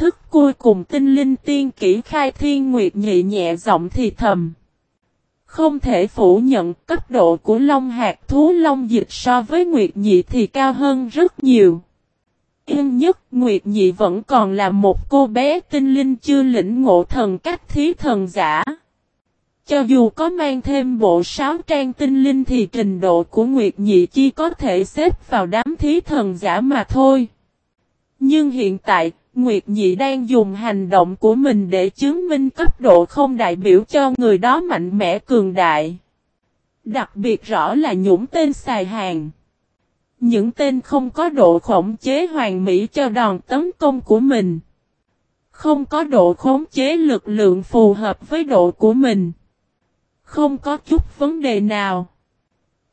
thức cuối cùng tinh linh tiên kỹ khai thiên nguyệt nhị nhẹ giọng thì thầm. Không thể phủ nhận cấp độ của Long hạt thú Long dịch so với Nguyệt Nhị thì cao hơn rất nhiều. Yên nhất Nguyệt Nhị vẫn còn là một cô bé tinh linh chưa lĩnh ngộ thần cách thí thần giả. Cho dù có mang thêm bộ sáo trang tinh linh thì trình độ của Nguyệt Nhị chi có thể xếp vào đám thí thần giả mà thôi. Nhưng hiện tại, Nguyệt Nhị đang dùng hành động của mình để chứng minh cấp độ không đại biểu cho người đó mạnh mẽ, cường đại. Đặc biệt rõ là nhũng tên xài hàng. Những tên không có độ khống chế hoàn mỹ cho đòn tấn công của mình. Không có độ khống chế lực lượng phù hợp với độ của mình. Không có chút vấn đề nào.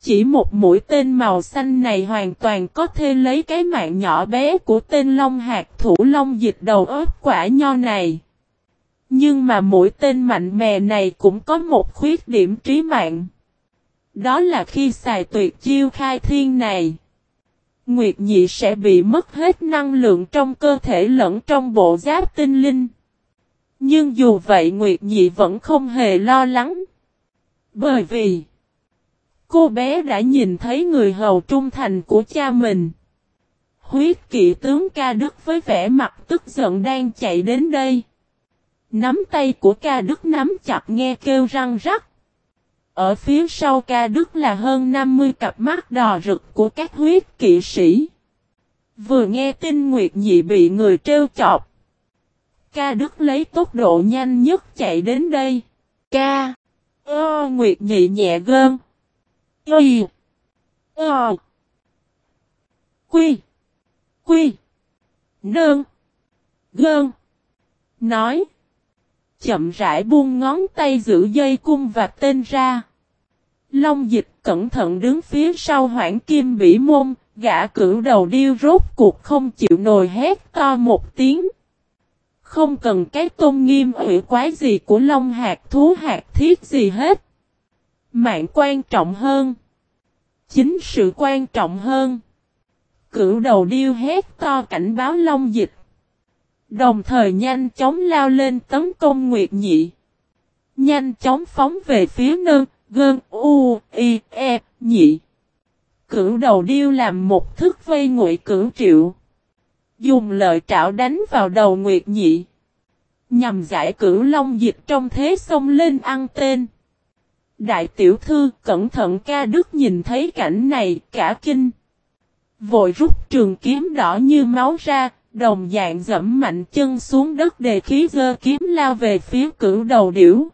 Chỉ một mũi tên màu xanh này hoàn toàn có thể lấy cái mạng nhỏ bé của tên Long hạt thủ Long dịch đầu ớt quả nho này. Nhưng mà mũi tên mạnh mẽ này cũng có một khuyết điểm trí mạng. Đó là khi xài tuyệt chiêu khai thiên này. Nguyệt nhị sẽ bị mất hết năng lượng trong cơ thể lẫn trong bộ giáp tinh linh. Nhưng dù vậy Nguyệt nhị vẫn không hề lo lắng. Bởi vì Cô bé đã nhìn thấy người hầu trung thành của cha mình. Huyết kỵ tướng ca đức với vẻ mặt tức giận đang chạy đến đây. Nắm tay của ca đức nắm chặt nghe kêu răng rắc. Ở phía sau ca đức là hơn 50 cặp mắt đỏ rực của các huyết kỵ sĩ. Vừa nghe tin Nguyệt Nhị bị người trêu chọc. Ca Đức lấy tốc độ nhanh nhất chạy đến đây. Ca. Ơ, Nguyệt Nhị nhẹ gơn. Y. Ờ. Quy. Quy. Nơn. Gơn. Nói. Chậm rãi buông ngón tay giữ dây cung và tên ra. Long dịch cẩn thận đứng phía sau hoảng kim bỉ môn, gã cử đầu điêu rốt cuộc không chịu nồi hét to một tiếng. Không cần cái tôn nghiêm hủy quái gì của long hạt thú hạt thiết gì hết. Mạng quan trọng hơn. Chính sự quan trọng hơn. Cửu đầu điêu hét to cảnh báo long dịch. Đồng thời nhanh chóng lao lên tấn công Nguyệt Nhị. Nhanh chóng phóng về phía nơn, gơn, u, y, e, nhị. Cửu đầu điêu làm một thức vây ngụy cửu triệu. Dùng lợi trảo đánh vào đầu Nguyệt Nhị. Nhằm giải cửu long dịch trong thế sông lên ăn tên. Đại tiểu thư cẩn thận ca đức nhìn thấy cảnh này cả kinh. Vội rút trường kiếm đỏ như máu ra, đồng dạng dẫm mạnh chân xuống đất đề khí gơ kiếm lao về phía cửu đầu điểu.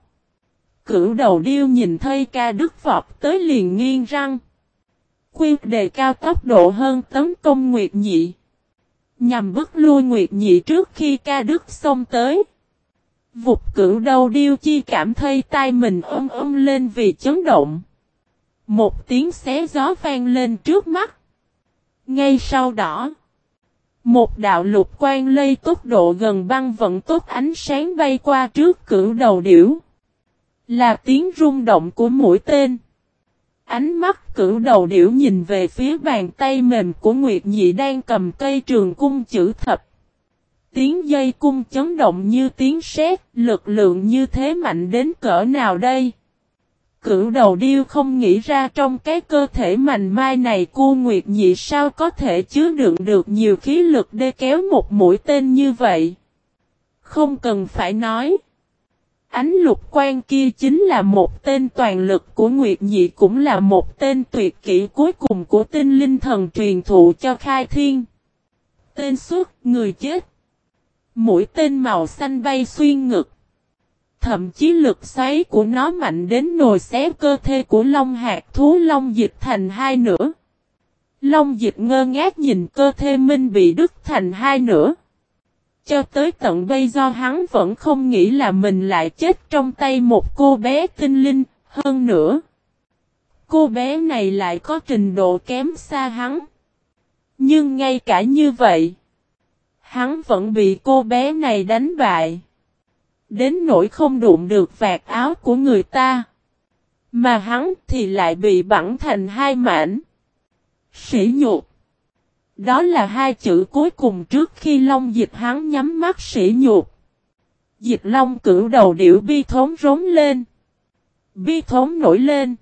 Cửu đầu điêu nhìn thấy ca đức vọt tới liền nghiêng răng. khuyên đề cao tốc độ hơn tấn công Nguyệt Nhị. Nhằm bức lui Nguyệt Nhị trước khi ca đức xông tới. Vụt cửu đầu điêu chi cảm thấy tay mình ôm ôm lên vì chấn động. Một tiếng xé gió vang lên trước mắt. Ngay sau đó, một đạo lục quan lây tốc độ gần băng vận tốt ánh sáng bay qua trước cửu đầu điểu. Là tiếng rung động của mũi tên. Ánh mắt cửu đầu điểu nhìn về phía bàn tay mềm của Nguyệt Nhị đang cầm cây trường cung chữ thập. Tiếng dây cung chấn động như tiếng sét, lực lượng như thế mạnh đến cỡ nào đây? Cửu đầu điêu không nghĩ ra trong cái cơ thể mạnh mai này cô Nguyệt Nhị sao có thể chứa đựng được nhiều khí lực để kéo một mũi tên như vậy. Không cần phải nói. Ánh lục quan kia chính là một tên toàn lực của Nguyệt Nhị cũng là một tên tuyệt kỹ cuối cùng của tinh linh thần truyền thụ cho khai thiên. Tên suốt người chết. Mũi tên màu xanh bay xuyên ngực. Thậm chí lực xoáy của nó mạnh đến nồi xé cơ thể của long hạt thú long dịch thành hai nửa. Long dịch ngơ ngác nhìn cơ thể minh bị đứt thành hai nửa. Cho tới tận bây giờ hắn vẫn không nghĩ là mình lại chết trong tay một cô bé tinh linh, hơn nữa. Cô bé này lại có trình độ kém xa hắn. Nhưng ngay cả như vậy, hắn vẫn bị cô bé này đánh bại. Đến nỗi không đụng được vạt áo của người ta. Mà hắn thì lại bị bẳng thành hai mảnh. Sỉ nhục. Đó là hai chữ cuối cùng trước khi Long Dịch hắn nhắm mắt sỉ nhục. Dịch Long cử đầu điệu bi thống rống lên. Bi thống nổi lên.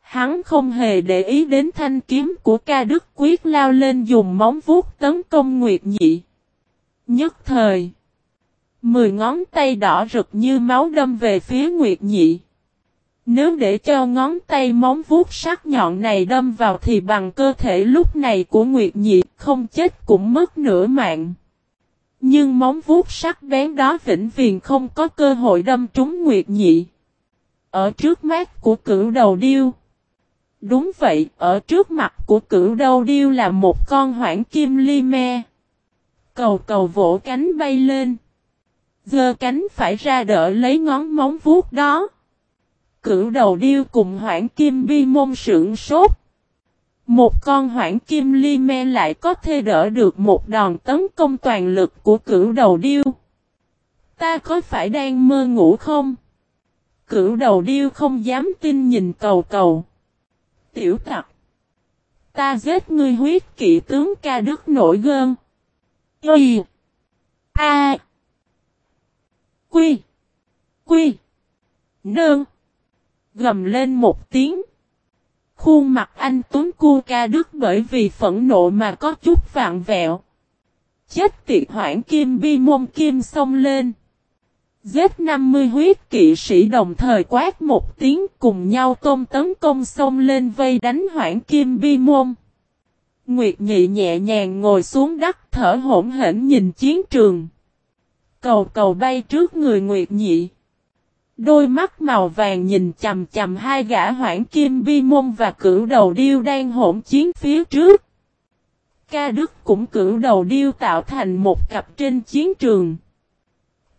Hắn không hề để ý đến thanh kiếm của ca đức quyết lao lên dùng móng vuốt tấn công Nguyệt Nhị. Nhất thời. Mười ngón tay đỏ rực như máu đâm về phía Nguyệt Nhị. Nếu để cho ngón tay móng vuốt sắc nhọn này đâm vào thì bằng cơ thể lúc này của Nguyệt Nhị không chết cũng mất nửa mạng. Nhưng móng vuốt sắc bén đó vĩnh viền không có cơ hội đâm trúng Nguyệt Nhị. Ở trước mắt của cửu đầu điêu. Đúng vậy, ở trước mặt của cửu đầu điêu là một con hoảng kim ly me. Cầu cầu vỗ cánh bay lên. giờ cánh phải ra đỡ lấy ngón móng vuốt đó. Cửu đầu điêu cùng hoảng kim bi môn sưởng sốt. Một con hoảng kim ly me lại có thể đỡ được một đòn tấn công toàn lực của cửu đầu điêu. Ta có phải đang mơ ngủ không? Cửu đầu điêu không dám tin nhìn cầu cầu. Tiểu tặc. Ta giết ngươi huyết kỵ tướng ca đức nổi gơn. Y. A. Quy. Quy. Nương. Gầm lên một tiếng. Khuôn mặt anh Tuấn Cua ca đức bởi vì phẫn nộ mà có chút vạn vẹo. Chết tiệt hoảng kim bi môn kim xông lên. Giết 50 huyết kỵ sĩ đồng thời quát một tiếng cùng nhau tôm tấn công xông lên vây đánh hoảng kim bi môn. Nguyệt nhị nhẹ nhàng ngồi xuống đất thở hổn hển nhìn chiến trường. Cầu cầu bay trước người Nguyệt nhị. Đôi mắt màu vàng nhìn chầm chầm hai gã hoảng kim bi môn và cửu đầu điêu đang hỗn chiến phía trước. Ca Đức cũng cửu đầu điêu tạo thành một cặp trên chiến trường.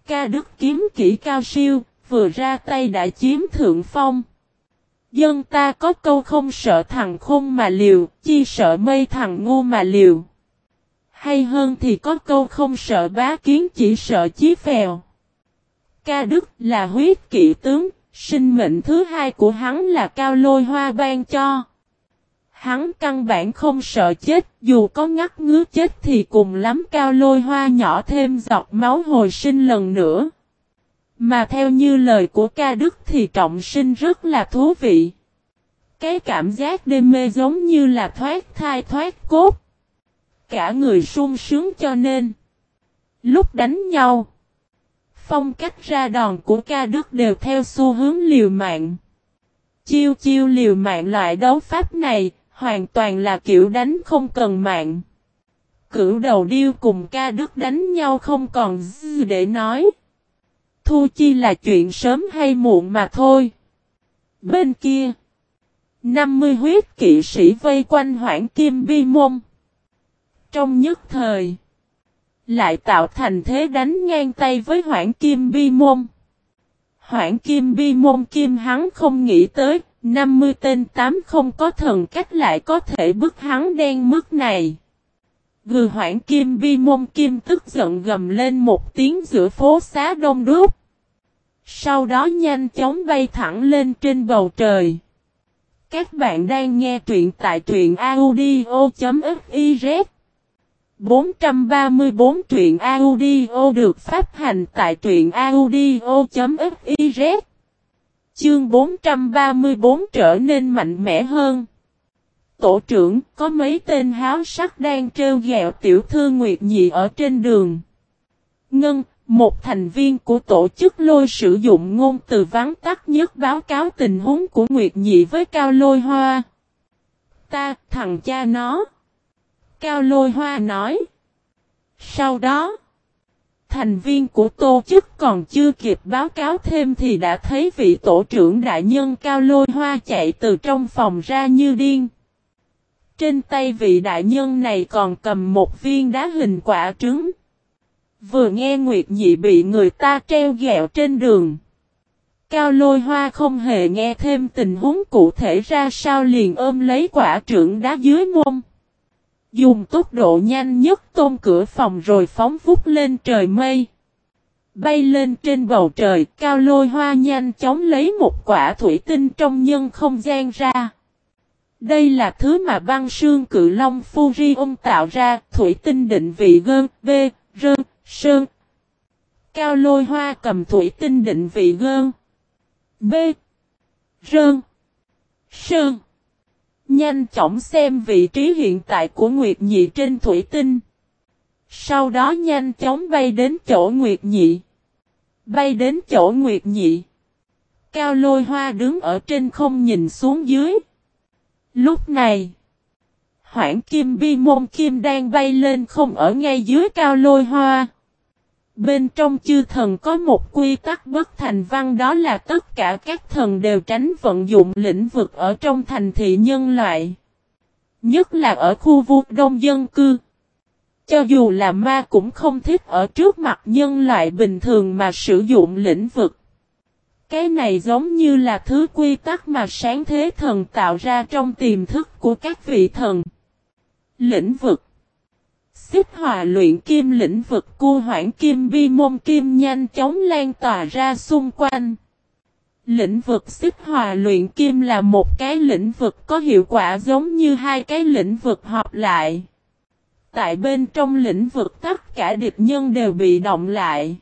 Ca Đức kiếm kỹ cao siêu, vừa ra tay đã chiếm thượng phong. Dân ta có câu không sợ thằng khôn mà liều, chi sợ mây thằng ngu mà liều. Hay hơn thì có câu không sợ bá kiến chỉ sợ chí phèo. Ca Đức là huyết kỵ tướng, sinh mệnh thứ hai của hắn là cao lôi hoa ban cho. Hắn căn bản không sợ chết, dù có ngắt ngứa chết thì cùng lắm cao lôi hoa nhỏ thêm giọt máu hồi sinh lần nữa. Mà theo như lời của ca đức thì trọng sinh rất là thú vị. Cái cảm giác đêm mê giống như là thoát thai thoát cốt. Cả người sung sướng cho nên. Lúc đánh nhau. Phong cách ra đòn của ca đức đều theo xu hướng liều mạng. Chiêu chiêu liều mạng loại đấu pháp này, hoàn toàn là kiểu đánh không cần mạng. Cửu đầu điêu cùng ca đức đánh nhau không còn gì để nói. Thu chi là chuyện sớm hay muộn mà thôi. Bên kia, 50 huyết kỵ sĩ vây quanh hoảng kim bi môn. Trong nhất thời, lại tạo thành thế đánh ngang tay với hoảng kim bi môn. Hoảng kim bi môn kim hắn không nghĩ tới, 50 tên tám không có thần cách lại có thể bức hắn đen mức này. Gừ hoảng kim bi môn kim tức giận gầm lên một tiếng giữa phố xá đông đúc. Sau đó nhanh chóng bay thẳng lên trên bầu trời. Các bạn đang nghe truyện tại truyện audio.fiz 434 truyện audio được phát hành tại truyện audio.fiz Chương 434 trở nên mạnh mẽ hơn. Tổ trưởng có mấy tên háo sắc đang trêu ghẹo tiểu thư Nguyệt Nhị ở trên đường. Ngân, một thành viên của tổ chức lôi sử dụng ngôn từ vắng tắt nhất báo cáo tình huống của Nguyệt Nhị với Cao Lôi Hoa. Ta, thằng cha nó. Cao Lôi Hoa nói. Sau đó, thành viên của tổ chức còn chưa kịp báo cáo thêm thì đã thấy vị tổ trưởng đại nhân Cao Lôi Hoa chạy từ trong phòng ra như điên. Trên tay vị đại nhân này còn cầm một viên đá hình quả trứng. Vừa nghe Nguyệt Nhị bị người ta treo gẹo trên đường. Cao lôi hoa không hề nghe thêm tình huống cụ thể ra sao liền ôm lấy quả trưởng đá dưới mông. Dùng tốc độ nhanh nhất tôn cửa phòng rồi phóng vút lên trời mây. Bay lên trên bầu trời, cao lôi hoa nhanh chóng lấy một quả thủy tinh trong nhân không gian ra. Đây là thứ mà băng sương cự long Furion tạo ra, thủy tinh định vị gơn, v rơn, sơn. Cao lôi hoa cầm thủy tinh định vị gơn, B, rơn, sơn. Nhanh chóng xem vị trí hiện tại của Nguyệt Nhị trên thủy tinh. Sau đó nhanh chóng bay đến chỗ Nguyệt Nhị. Bay đến chỗ Nguyệt Nhị. Cao lôi hoa đứng ở trên không nhìn xuống dưới. Lúc này, Hoảng kim bi môn kim đang bay lên không ở ngay dưới cao lôi hoa. Bên trong chư thần có một quy tắc bất thành văn đó là tất cả các thần đều tránh vận dụng lĩnh vực ở trong thành thị nhân loại. Nhất là ở khu vực đông dân cư. Cho dù là ma cũng không thích ở trước mặt nhân loại bình thường mà sử dụng lĩnh vực. Cái này giống như là thứ quy tắc mà sáng thế thần tạo ra trong tiềm thức của các vị thần. Lĩnh vực Xích hòa luyện kim lĩnh vực cu hoảng kim vi môn kim nhanh chóng lan tỏa ra xung quanh. Lĩnh vực xích hòa luyện kim là một cái lĩnh vực có hiệu quả giống như hai cái lĩnh vực hợp lại. Tại bên trong lĩnh vực tất cả địch nhân đều bị động lại.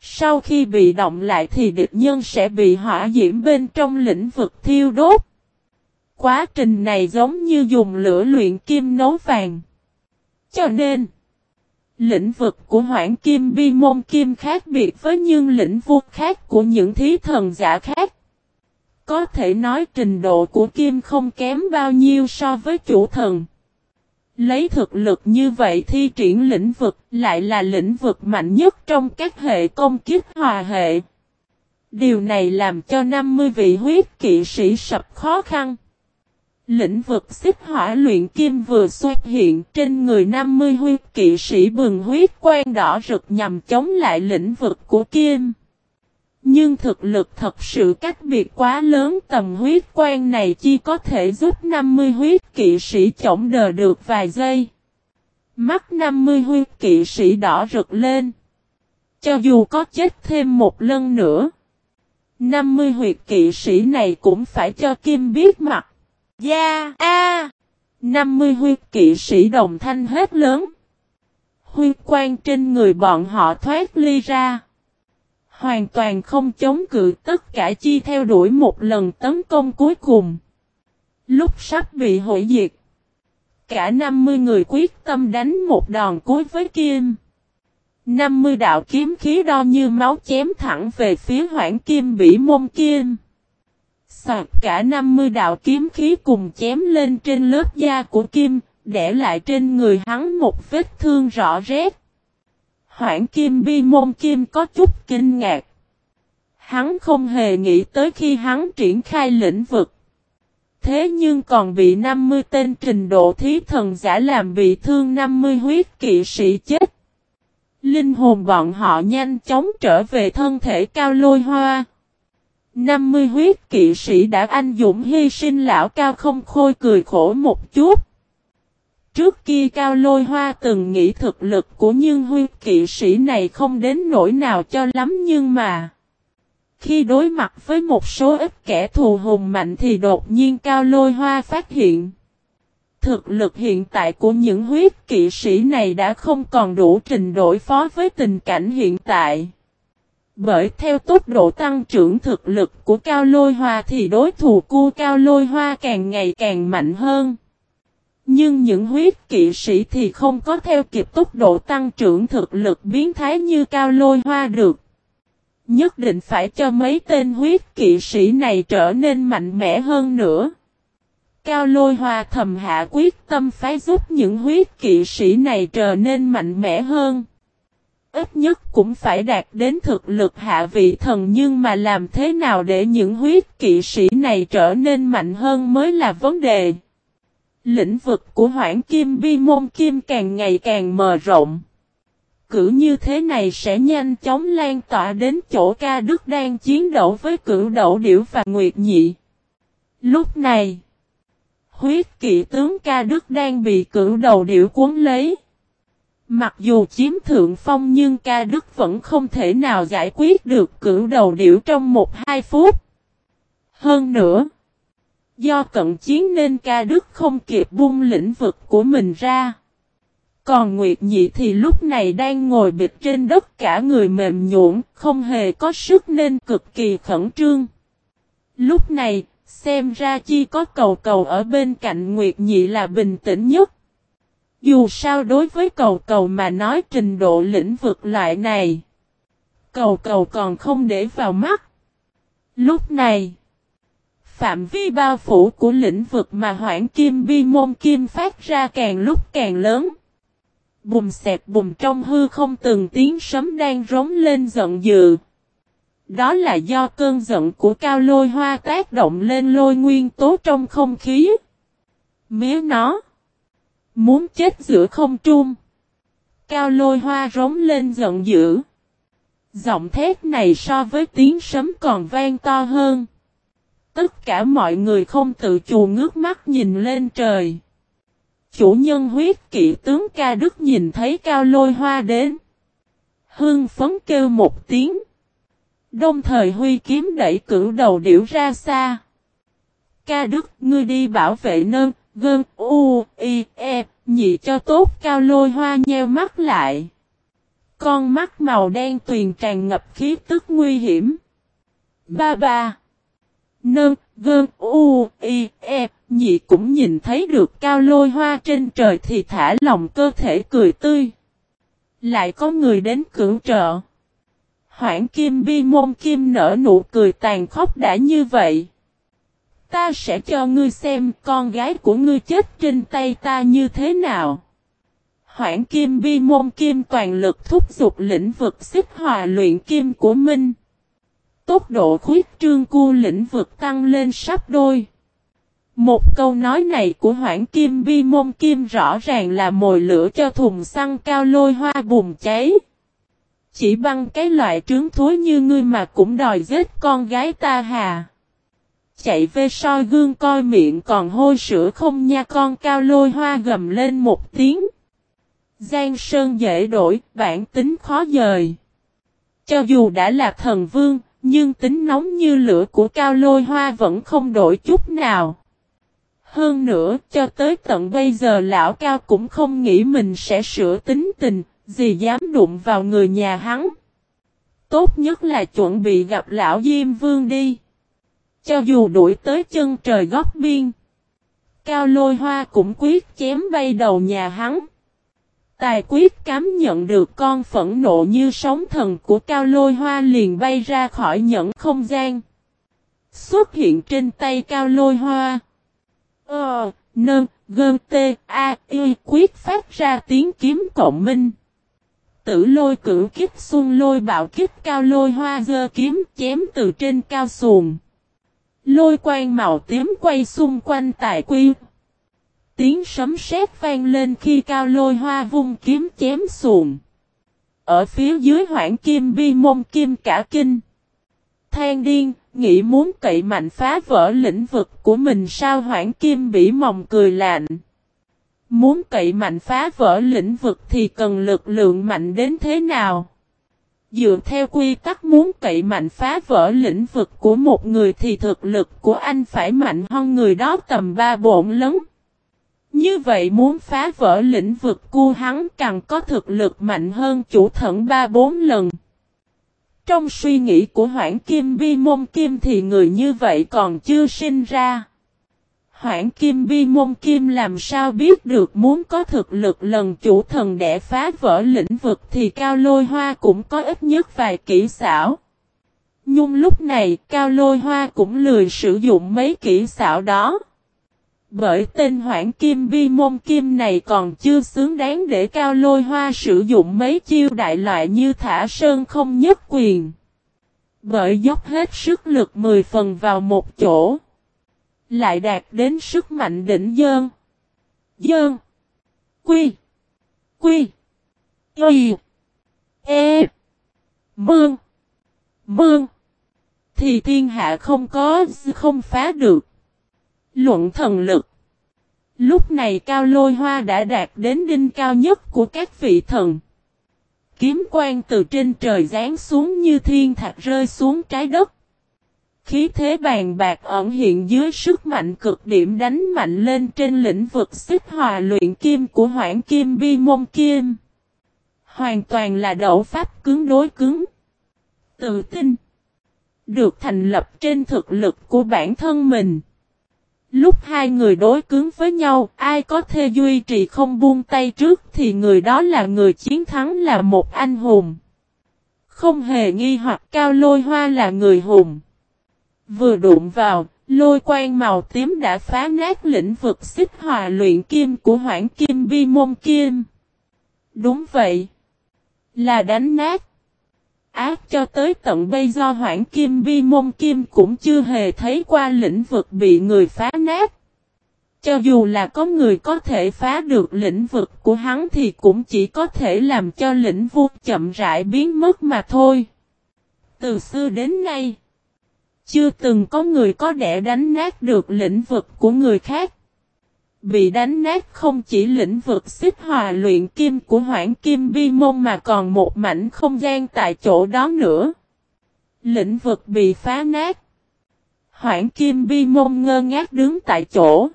Sau khi bị động lại thì địch nhân sẽ bị hỏa diễm bên trong lĩnh vực thiêu đốt. Quá trình này giống như dùng lửa luyện kim nấu vàng. Cho nên, lĩnh vực của hoảng kim bi môn kim khác biệt với những lĩnh vực khác của những thí thần giả khác. Có thể nói trình độ của kim không kém bao nhiêu so với chủ thần. Lấy thực lực như vậy thi triển lĩnh vực lại là lĩnh vực mạnh nhất trong các hệ công kiếp hòa hệ. Điều này làm cho 50 vị huyết kỵ sĩ sập khó khăn. Lĩnh vực xích hỏa luyện kim vừa xuất hiện trên người 50 huyết kỵ sĩ bừng huyết quang đỏ rực nhằm chống lại lĩnh vực của kim. Nhưng thực lực thật sự cách biệt quá lớn tầm huyết quan này chỉ có thể giúp 50 huyết kỵ sĩ chống đờ được vài giây. Mắt 50 huyết kỵ sĩ đỏ rực lên. Cho dù có chết thêm một lần nữa. 50 huyệt kỵ sĩ này cũng phải cho Kim biết mặt. Gia A 50 huyết kỵ sĩ đồng thanh hết lớn. Huyết quan trên người bọn họ thoát ly ra. Hoàn toàn không chống cự tất cả chi theo đuổi một lần tấn công cuối cùng. Lúc sắp bị hủy diệt. Cả 50 người quyết tâm đánh một đòn cuối với Kim. 50 đạo kiếm khí đo như máu chém thẳng về phía hoảng kim bỉ môn Kim. Soạt cả 50 đạo kiếm khí cùng chém lên trên lớp da của Kim, để lại trên người hắn một vết thương rõ rét. Hoảng kim bi môn kim có chút kinh ngạc. Hắn không hề nghĩ tới khi hắn triển khai lĩnh vực. Thế nhưng còn bị 50 tên trình độ thí thần giả làm bị thương 50 huyết kỵ sĩ chết. Linh hồn bọn họ nhanh chóng trở về thân thể cao lôi hoa. 50 huyết kỵ sĩ đã anh dũng hy sinh lão cao không khôi cười khổ một chút. Trước kia Cao Lôi Hoa từng nghĩ thực lực của nhân huyết kỵ sĩ này không đến nỗi nào cho lắm nhưng mà Khi đối mặt với một số ít kẻ thù hùng mạnh thì đột nhiên Cao Lôi Hoa phát hiện Thực lực hiện tại của những huyết kỵ sĩ này đã không còn đủ trình đổi phó với tình cảnh hiện tại bởi theo tốc độ tăng trưởng thực lực của Cao Lôi Hoa thì đối thủ của Cao Lôi Hoa càng ngày càng mạnh hơn. Nhưng những huyết kỵ sĩ thì không có theo kịp tốc độ tăng trưởng thực lực biến thái như cao lôi hoa được. Nhất định phải cho mấy tên huyết kỵ sĩ này trở nên mạnh mẽ hơn nữa. Cao lôi hoa thầm hạ quyết tâm phái giúp những huyết kỵ sĩ này trở nên mạnh mẽ hơn. Ít nhất cũng phải đạt đến thực lực hạ vị thần nhưng mà làm thế nào để những huyết kỵ sĩ này trở nên mạnh hơn mới là vấn đề. Lĩnh vực của hoảng kim bi môn kim càng ngày càng mở rộng. Cử như thế này sẽ nhanh chóng lan tỏa đến chỗ ca đức đang chiến đấu với cửu đậu điểu và nguyệt nhị. Lúc này, huyết kỵ tướng ca đức đang bị cửu đầu điểu cuốn lấy. Mặc dù chiếm thượng phong nhưng ca đức vẫn không thể nào giải quyết được cửu đầu điểu trong một hai phút. Hơn nữa, Do cận chiến nên ca đức không kịp bung lĩnh vực của mình ra. Còn Nguyệt Nhị thì lúc này đang ngồi bịch trên đất cả người mềm nhũn, không hề có sức nên cực kỳ khẩn trương. Lúc này, xem ra chi có cầu cầu ở bên cạnh Nguyệt Nhị là bình tĩnh nhất. Dù sao đối với cầu cầu mà nói trình độ lĩnh vực loại này, cầu cầu còn không để vào mắt. Lúc này, phạm vi bao phủ của lĩnh vực mà hoảng kim bi môn kim phát ra càng lúc càng lớn. Bùm xẹp bùm trong hư không từng tiếng sấm đang rống lên giận dữ. Đó là do cơn giận của cao lôi hoa tác động lên lôi nguyên tố trong không khí. Mía nó. Muốn chết giữa không trung. Cao lôi hoa rống lên giận dữ. Giọng thét này so với tiếng sấm còn vang to hơn. Tất cả mọi người không tự chủ ngước mắt nhìn lên trời. Chủ nhân huyết kỵ tướng ca đức nhìn thấy cao lôi hoa đến. Hương phấn kêu một tiếng. Đồng thời huy kiếm đẩy cửu đầu điểu ra xa. Ca đức ngươi đi bảo vệ nơn, gơn, u, y, nhị cho tốt cao lôi hoa nheo mắt lại. Con mắt màu đen tuyền tràn ngập khí tức nguy hiểm. Ba ba. Nơn, gơn, u, y, e, nhị cũng nhìn thấy được cao lôi hoa trên trời thì thả lòng cơ thể cười tươi. Lại có người đến cưỡng trợ. Hoảng kim bi môn kim nở nụ cười tàn khốc đã như vậy. Ta sẽ cho ngươi xem con gái của ngươi chết trên tay ta như thế nào. Hoảng kim bi môn kim toàn lực thúc giục lĩnh vực xích hòa luyện kim của Minh. Tốc độ khuyết trương cu lĩnh vực tăng lên sắp đôi. Một câu nói này của Hoảng Kim Bi Môn Kim rõ ràng là mồi lửa cho thùng xăng cao lôi hoa bùng cháy. Chỉ bằng cái loại trướng thối như ngươi mà cũng đòi giết con gái ta hà. Chạy về soi gương coi miệng còn hôi sữa không nha con cao lôi hoa gầm lên một tiếng. Giang Sơn dễ đổi, bản tính khó dời. Cho dù đã là thần vương, nhưng tính nóng như lửa của cao lôi hoa vẫn không đổi chút nào. Hơn nữa, cho tới tận bây giờ lão cao cũng không nghĩ mình sẽ sửa tính tình, gì dám đụng vào người nhà hắn. Tốt nhất là chuẩn bị gặp lão Diêm Vương đi. Cho dù đuổi tới chân trời góc biên. Cao lôi hoa cũng quyết chém bay đầu nhà hắn. Tài quyết cám nhận được con phẫn nộ như sóng thần của cao lôi hoa liền bay ra khỏi nhẫn không gian. Xuất hiện trên tay cao lôi hoa. Ờ, nơn, gơn tê, a, y quyết phát ra tiếng kiếm cộng minh. Tử lôi cử kích xuân lôi bạo kích cao lôi hoa dơ kiếm chém từ trên cao xuồng. Lôi quang màu tím quay xung quanh tại quy. Tiếng sấm sét vang lên khi cao lôi hoa vung kiếm chém xuồng. Ở phía dưới hoảng kim bi môn kim cả kinh. Than điên, nghĩ muốn cậy mạnh phá vỡ lĩnh vực của mình sao hoảng kim bỉ mòng cười lạnh. Muốn cậy mạnh phá vỡ lĩnh vực thì cần lực lượng mạnh đến thế nào? Dựa theo quy tắc muốn cậy mạnh phá vỡ lĩnh vực của một người thì thực lực của anh phải mạnh hơn người đó tầm 3 bộn lớn. Như vậy muốn phá vỡ lĩnh vực của hắn càng có thực lực mạnh hơn chủ thận 3-4 lần. Trong suy nghĩ của Hoảng Kim Bi Môn Kim thì người như vậy còn chưa sinh ra. Hoảng Kim Bi Môn Kim làm sao biết được muốn có thực lực lần chủ thần để phá vỡ lĩnh vực thì Cao Lôi Hoa cũng có ít nhất vài kỹ xảo. Nhưng lúc này, Cao Lôi Hoa cũng lười sử dụng mấy kỹ xảo đó. Bởi tên hoảng kim bi môn kim này còn chưa xứng đáng để cao lôi hoa sử dụng mấy chiêu đại loại như thả sơn không nhất quyền. Bởi dốc hết sức lực 10 phần vào một chỗ. Lại đạt đến sức mạnh đỉnh dơn. Dơn. Quy. Quy. Y. E. Mương. Mương. Thì thiên hạ không có, không phá được. Luận thần lực. Lúc này cao lôi hoa đã đạt đến đinh cao nhất của các vị thần. Kiếm quang từ trên trời rán xuống như thiên thạch rơi xuống trái đất khí thế bàn bạc ẩn hiện dưới sức mạnh cực điểm đánh mạnh lên trên lĩnh vực xích hòa luyện kim của hoảng kim bi môn kim. Hoàn toàn là đậu pháp cứng đối cứng. Tự tin. Được thành lập trên thực lực của bản thân mình. Lúc hai người đối cứng với nhau, ai có thể duy trì không buông tay trước thì người đó là người chiến thắng là một anh hùng. Không hề nghi hoặc cao lôi hoa là người hùng. Vừa đụng vào, lôi quang màu tím đã phá nát lĩnh vực xích hòa luyện kim của hoảng kim bi môn kim. Đúng vậy. Là đánh nát. Ác cho tới tận bây giờ hoảng kim bi môn kim cũng chưa hề thấy qua lĩnh vực bị người phá nát. Cho dù là có người có thể phá được lĩnh vực của hắn thì cũng chỉ có thể làm cho lĩnh vực chậm rãi biến mất mà thôi. Từ xưa đến nay, chưa từng có người có đẻ đánh nát được lĩnh vực của người khác. Bị đánh nát không chỉ lĩnh vực xích hòa luyện kim của hoảng kim bi môn mà còn một mảnh không gian tại chỗ đó nữa. Lĩnh vực bị phá nát. Hoảng kim bi môn ngơ ngác đứng tại chỗ.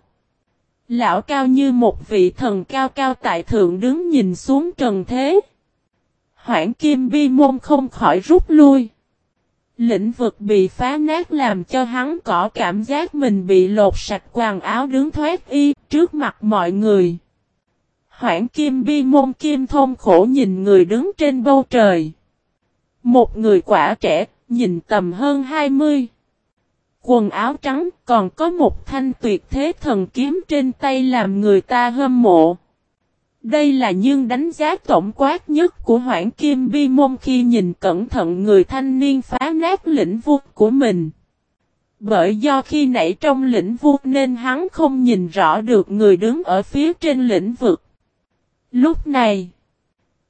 Lão cao như một vị thần cao cao tại thượng đứng nhìn xuống trần thế. Hoảng kim bi môn không khỏi rút lui. Lĩnh vực bị phá nát làm cho hắn có cảm giác mình bị lột sạch quần áo đứng thoát y trước mặt mọi người. Hoảng kim bi môn kim thông khổ nhìn người đứng trên bầu trời. Một người quả trẻ, nhìn tầm hơn 20. Quần áo trắng còn có một thanh tuyệt thế thần kiếm trên tay làm người ta hâm mộ. Đây là nhưng đánh giá tổng quát nhất của Hoảng Kim Bi Môn khi nhìn cẩn thận người thanh niên phá nát lĩnh vực của mình. Bởi do khi nãy trong lĩnh vực nên hắn không nhìn rõ được người đứng ở phía trên lĩnh vực. Lúc này,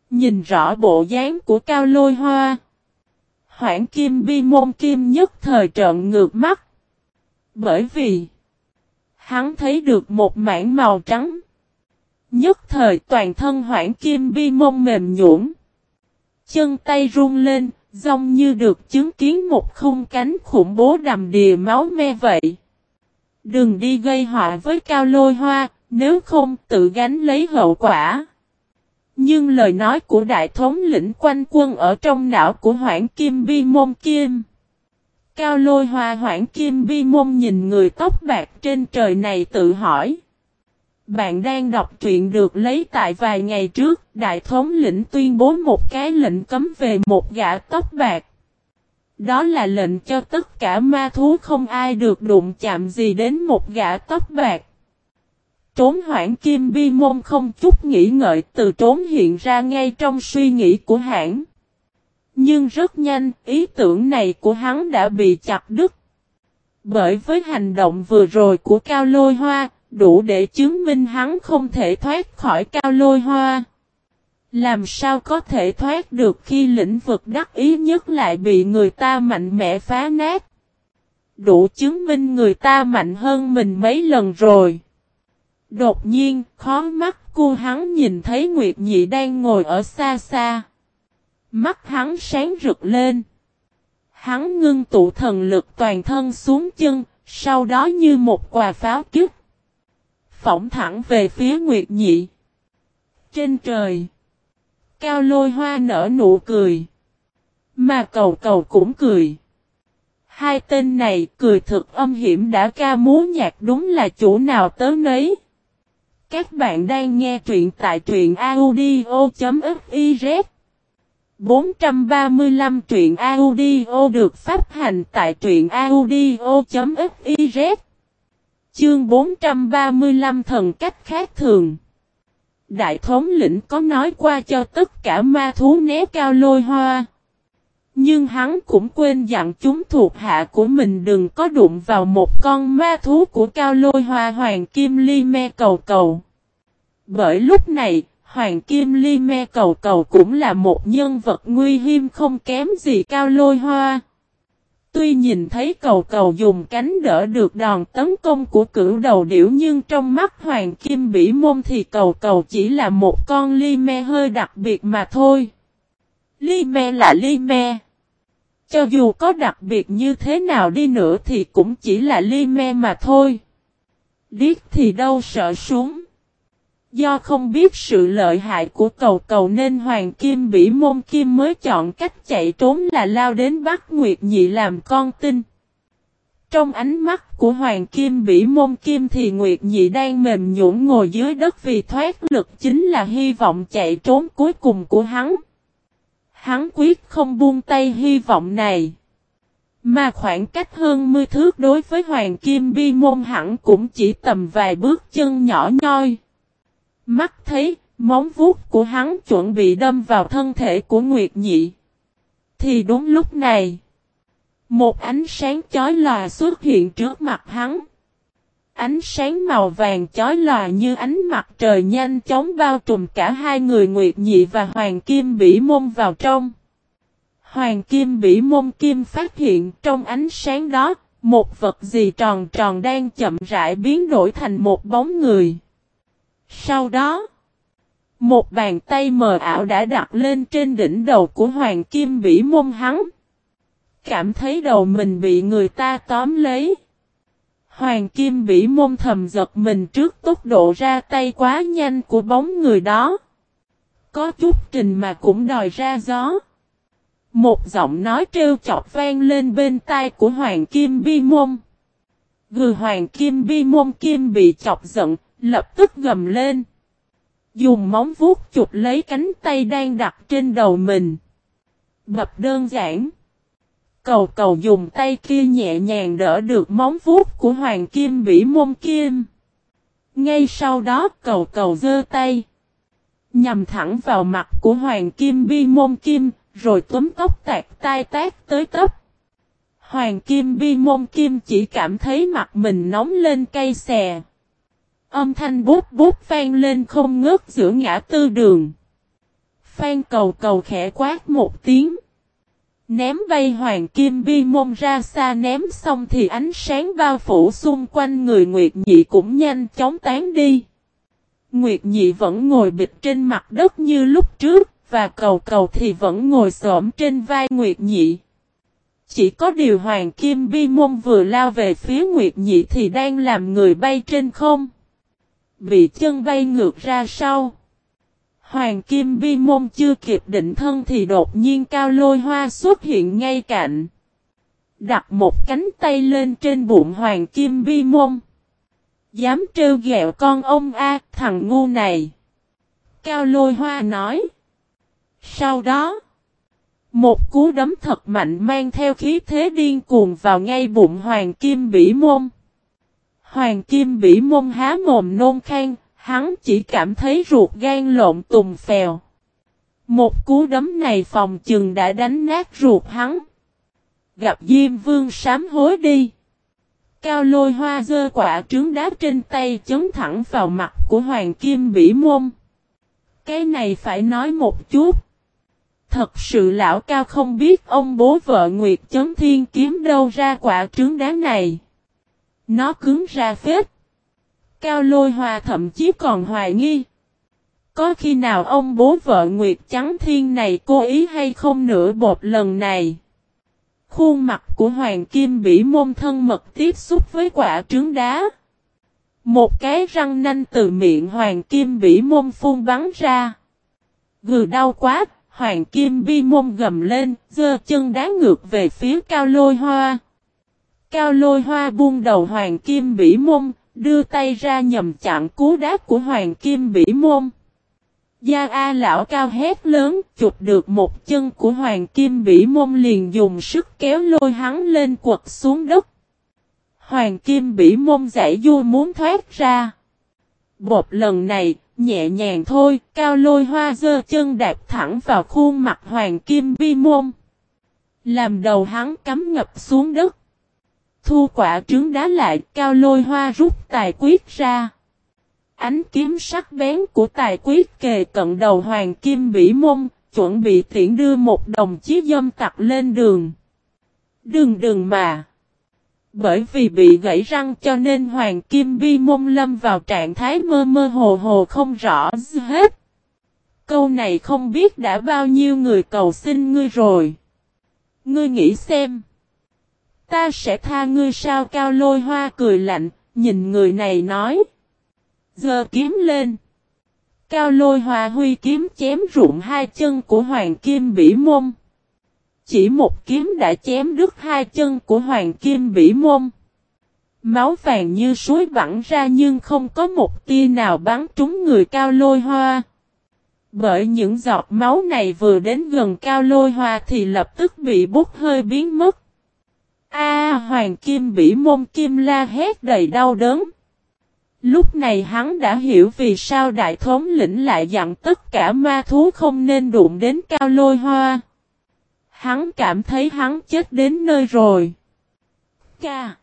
nhìn rõ bộ dáng của Cao Lôi Hoa. Hoảng Kim Bi Môn Kim nhất thời trợn ngược mắt. Bởi vì, hắn thấy được một mảng màu trắng. Nhất thời toàn thân hoảng kim bi mông mềm nhũn. Chân tay run lên, giống như được chứng kiến một khung cánh khủng bố đầm đìa máu me vậy. Đừng đi gây họa với cao lôi hoa, nếu không tự gánh lấy hậu quả. Nhưng lời nói của đại thống lĩnh quanh quân ở trong não của hoảng kim bi môn kim. Cao lôi hoa hoảng kim bi môn nhìn người tóc bạc trên trời này tự hỏi. Bạn đang đọc truyện được lấy tại vài ngày trước, Đại thống lĩnh tuyên bố một cái lệnh cấm về một gã tóc bạc. Đó là lệnh cho tất cả ma thú không ai được đụng chạm gì đến một gã tóc bạc. Trốn hoảng kim bi môn không chút nghĩ ngợi từ trốn hiện ra ngay trong suy nghĩ của hãng. Nhưng rất nhanh, ý tưởng này của hắn đã bị chặt đứt. Bởi với hành động vừa rồi của Cao Lôi Hoa, đủ để chứng minh hắn không thể thoát khỏi cao lôi hoa. Làm sao có thể thoát được khi lĩnh vực đắc ý nhất lại bị người ta mạnh mẽ phá nát? Đủ chứng minh người ta mạnh hơn mình mấy lần rồi. Đột nhiên, khó mắt cô hắn nhìn thấy Nguyệt Nhị đang ngồi ở xa xa. Mắt hắn sáng rực lên. Hắn ngưng tụ thần lực toàn thân xuống chân, sau đó như một quà pháo kích phỏng thẳng về phía Nguyệt Nhị. Trên trời, Cao Lôi Hoa nở nụ cười. Mà cầu cầu cũng cười. Hai tên này cười thực âm hiểm đã ca múa nhạc đúng là chủ nào tớ nấy. Các bạn đang nghe truyện tại truyện audio.fiz 435 truyện audio được phát hành tại truyện audio.fiz Chương 435 thần cách khác thường. Đại thống lĩnh có nói qua cho tất cả ma thú né cao lôi hoa. Nhưng hắn cũng quên dặn chúng thuộc hạ của mình đừng có đụng vào một con ma thú của cao lôi hoa hoàng kim ly me cầu cầu. Bởi lúc này, hoàng kim ly me cầu cầu cũng là một nhân vật nguy hiểm không kém gì cao lôi hoa. Tuy nhìn thấy cầu cầu dùng cánh đỡ được đòn tấn công của cửu đầu điểu nhưng trong mắt Hoàng Kim Bỉ Môn thì cầu cầu chỉ là một con ly me hơi đặc biệt mà thôi. Ly me là ly me. Cho dù có đặc biệt như thế nào đi nữa thì cũng chỉ là ly me mà thôi. Điếc thì đâu sợ súng. Do không biết sự lợi hại của cầu cầu nên Hoàng Kim Bỉ Môn Kim mới chọn cách chạy trốn là lao đến bắt Nguyệt Nhị làm con tin. Trong ánh mắt của Hoàng Kim Bỉ Môn Kim thì Nguyệt Nhị đang mềm nhũn ngồi dưới đất vì thoát lực chính là hy vọng chạy trốn cuối cùng của hắn. Hắn quyết không buông tay hy vọng này. Mà khoảng cách hơn mươi thước đối với Hoàng Kim Bi Môn hẳn cũng chỉ tầm vài bước chân nhỏ nhoi. Mắt thấy, móng vuốt của hắn chuẩn bị đâm vào thân thể của Nguyệt Nhị. Thì đúng lúc này, một ánh sáng chói lòa xuất hiện trước mặt hắn. Ánh sáng màu vàng chói lòa như ánh mặt trời nhanh chóng bao trùm cả hai người Nguyệt Nhị và Hoàng Kim Bỉ Môn vào trong. Hoàng Kim Bỉ Môn Kim phát hiện trong ánh sáng đó, một vật gì tròn tròn đang chậm rãi biến đổi thành một bóng người. Sau đó, một bàn tay mờ ảo đã đặt lên trên đỉnh đầu của Hoàng Kim Bỉ Môn hắn. Cảm thấy đầu mình bị người ta tóm lấy. Hoàng Kim Bỉ Môn thầm giật mình trước tốc độ ra tay quá nhanh của bóng người đó. Có chút trình mà cũng đòi ra gió. Một giọng nói trêu chọc vang lên bên tai của Hoàng Kim Bi Môn. Gừ Hoàng Kim Bi Môn Kim bị chọc giận, lập tức gầm lên. Dùng móng vuốt chụp lấy cánh tay đang đặt trên đầu mình. Bập đơn giản. Cầu cầu dùng tay kia nhẹ nhàng đỡ được móng vuốt của Hoàng Kim Bỉ Môn Kim. Ngay sau đó cầu cầu giơ tay. Nhằm thẳng vào mặt của Hoàng Kim Bi Môn Kim, rồi túm tóc tạc tai tác tới tấp. Hoàng Kim Bi Môn Kim chỉ cảm thấy mặt mình nóng lên cay xè. Âm thanh bút bút vang lên không ngớt giữa ngã tư đường. Phan cầu cầu khẽ quát một tiếng. Ném bay hoàng kim bi môn ra xa ném xong thì ánh sáng bao phủ xung quanh người Nguyệt Nhị cũng nhanh chóng tán đi. Nguyệt Nhị vẫn ngồi bịch trên mặt đất như lúc trước, và cầu cầu thì vẫn ngồi xổm trên vai Nguyệt Nhị. Chỉ có điều Hoàng Kim Bi Môn vừa lao về phía Nguyệt Nhị thì đang làm người bay trên không. Bị chân bay ngược ra sau. Hoàng Kim Vi Môn chưa kịp định thân thì đột nhiên cao lôi hoa xuất hiện ngay cạnh. Đặt một cánh tay lên trên bụng Hoàng Kim Vi Môn. Dám trêu ghẹo con ông A, thằng ngu này. Cao lôi hoa nói. Sau đó, một cú đấm thật mạnh mang theo khí thế điên cuồng vào ngay bụng Hoàng Kim Bỉ Môn. Hoàng Kim Bỉ Môn há mồm nôn khan, hắn chỉ cảm thấy ruột gan lộn tùng phèo. Một cú đấm này phòng chừng đã đánh nát ruột hắn. Gặp Diêm Vương sám hối đi. Cao lôi hoa dơ quả trứng đá trên tay chấn thẳng vào mặt của Hoàng Kim Bỉ Môn. Cái này phải nói một chút. Thật sự lão cao không biết ông bố vợ Nguyệt Chấn Thiên kiếm đâu ra quả trứng đá này. Nó cứng ra phết. Cao lôi hòa thậm chí còn hoài nghi. Có khi nào ông bố vợ Nguyệt Trắng Thiên này cố ý hay không nữa bột lần này? Khuôn mặt của Hoàng Kim bị môn thân mật tiếp xúc với quả trứng đá. Một cái răng nanh từ miệng Hoàng Kim bị môn phun bắn ra. Gừ đau quá, Hoàng Kim bi môn gầm lên, giơ chân đá ngược về phía cao lôi hoa. Cao lôi hoa buông đầu Hoàng Kim bỉ môn, đưa tay ra nhầm chặn cú đá của Hoàng Kim bỉ môn. Gia A lão cao hét lớn, chụp được một chân của Hoàng Kim bỉ môn liền dùng sức kéo lôi hắn lên quật xuống đất. Hoàng Kim bỉ môn giải du muốn thoát ra. Bột lần này, nhẹ nhàng thôi, cao lôi hoa dơ chân đạp thẳng vào khuôn mặt hoàng kim bi môn. Làm đầu hắn cắm ngập xuống đất. Thu quả trứng đá lại, cao lôi hoa rút tài quyết ra. Ánh kiếm sắc bén của tài quyết kề cận đầu hoàng kim bỉ mông chuẩn bị tiễn đưa một đồng chí dâm tặc lên đường. Đừng đừng mà. Bởi vì bị gãy răng cho nên Hoàng Kim Bi mông lâm vào trạng thái mơ mơ hồ hồ không rõ hết. Câu này không biết đã bao nhiêu người cầu xin ngươi rồi. Ngươi nghĩ xem. Ta sẽ tha ngươi sao cao lôi hoa cười lạnh, nhìn người này nói. Giờ kiếm lên. Cao lôi hoa huy kiếm chém rụng hai chân của hoàng kim bỉ môn. Chỉ một kiếm đã chém đứt hai chân của hoàng kim bỉ môn. Máu vàng như suối vẳng ra nhưng không có một tia nào bắn trúng người cao lôi hoa. Bởi những giọt máu này vừa đến gần cao lôi hoa thì lập tức bị bút hơi biến mất. A, hoàng kim bỉ môn kim la hét đầy đau đớn. Lúc này hắn đã hiểu vì sao đại thống lĩnh lại dặn tất cả ma thú không nên đụng đến cao lôi hoa. Hắn cảm thấy hắn chết đến nơi rồi. Ca.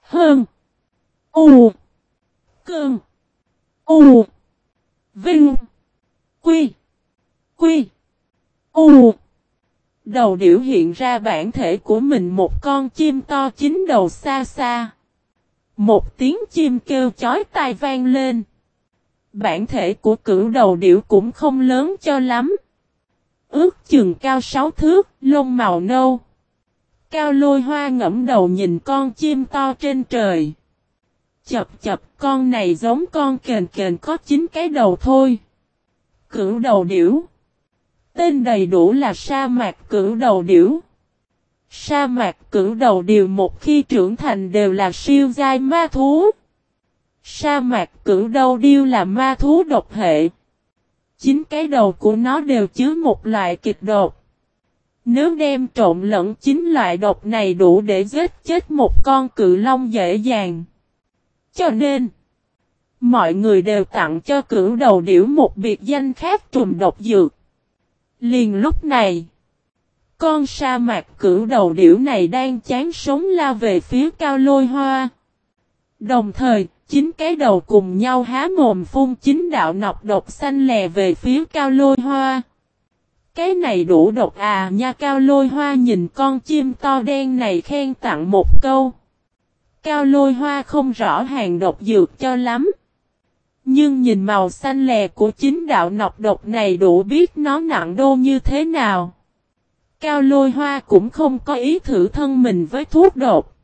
Hơn. U. Cơn. U. Vinh. Quy. Quy. U. Đầu điểu hiện ra bản thể của mình một con chim to chín đầu xa xa. Một tiếng chim kêu chói tai vang lên. Bản thể của cửu đầu điểu cũng không lớn cho lắm. Ước chừng cao sáu thước, lông màu nâu. Cao lôi hoa ngẫm đầu nhìn con chim to trên trời. Chập chập con này giống con kền kền có chín cái đầu thôi. Cửu đầu điểu. Tên đầy đủ là sa mạc cửu đầu điểu. Sa mạc cửu đầu điều một khi trưởng thành đều là siêu giai ma thú. Sa mạc cửu đầu điêu là ma thú độc hệ. Chính cái đầu của nó đều chứa một loại kịch độc. Nếu đem trộn lẫn chính loại độc này đủ để giết chết một con cự long dễ dàng. Cho nên, mọi người đều tặng cho cửu đầu điểu một biệt danh khác trùm độc dược. Liền lúc này, con sa mạc cửu đầu điểu này đang chán sống la về phía cao lôi hoa. Đồng thời, chính cái đầu cùng nhau há mồm phun chính đạo nọc độc xanh lè về phía cao lôi hoa. Cái này đủ độc à nha cao lôi hoa nhìn con chim to đen này khen tặng một câu. Cao lôi hoa không rõ hàng độc dược cho lắm. Nhưng nhìn màu xanh lè của chính đạo nọc độc này đủ biết nó nặng đô như thế nào. Cao lôi hoa cũng không có ý thử thân mình với thuốc độc.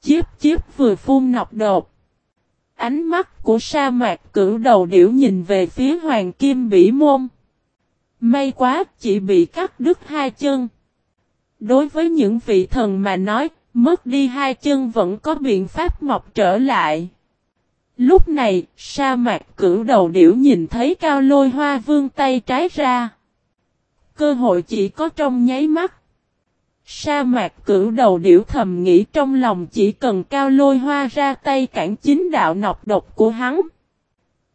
Chiếp chiếp vừa phun nọc độc. Ánh mắt của sa mạc cử đầu điểu nhìn về phía hoàng kim bỉ môn. May quá chỉ bị cắt đứt hai chân. Đối với những vị thần mà nói, mất đi hai chân vẫn có biện pháp mọc trở lại. Lúc này, sa mạc cử đầu điểu nhìn thấy cao lôi hoa vương tay trái ra. Cơ hội chỉ có trong nháy mắt. Sa mạc cửu đầu điểu thầm nghĩ trong lòng chỉ cần cao lôi hoa ra tay cản chính đạo nọc độc của hắn.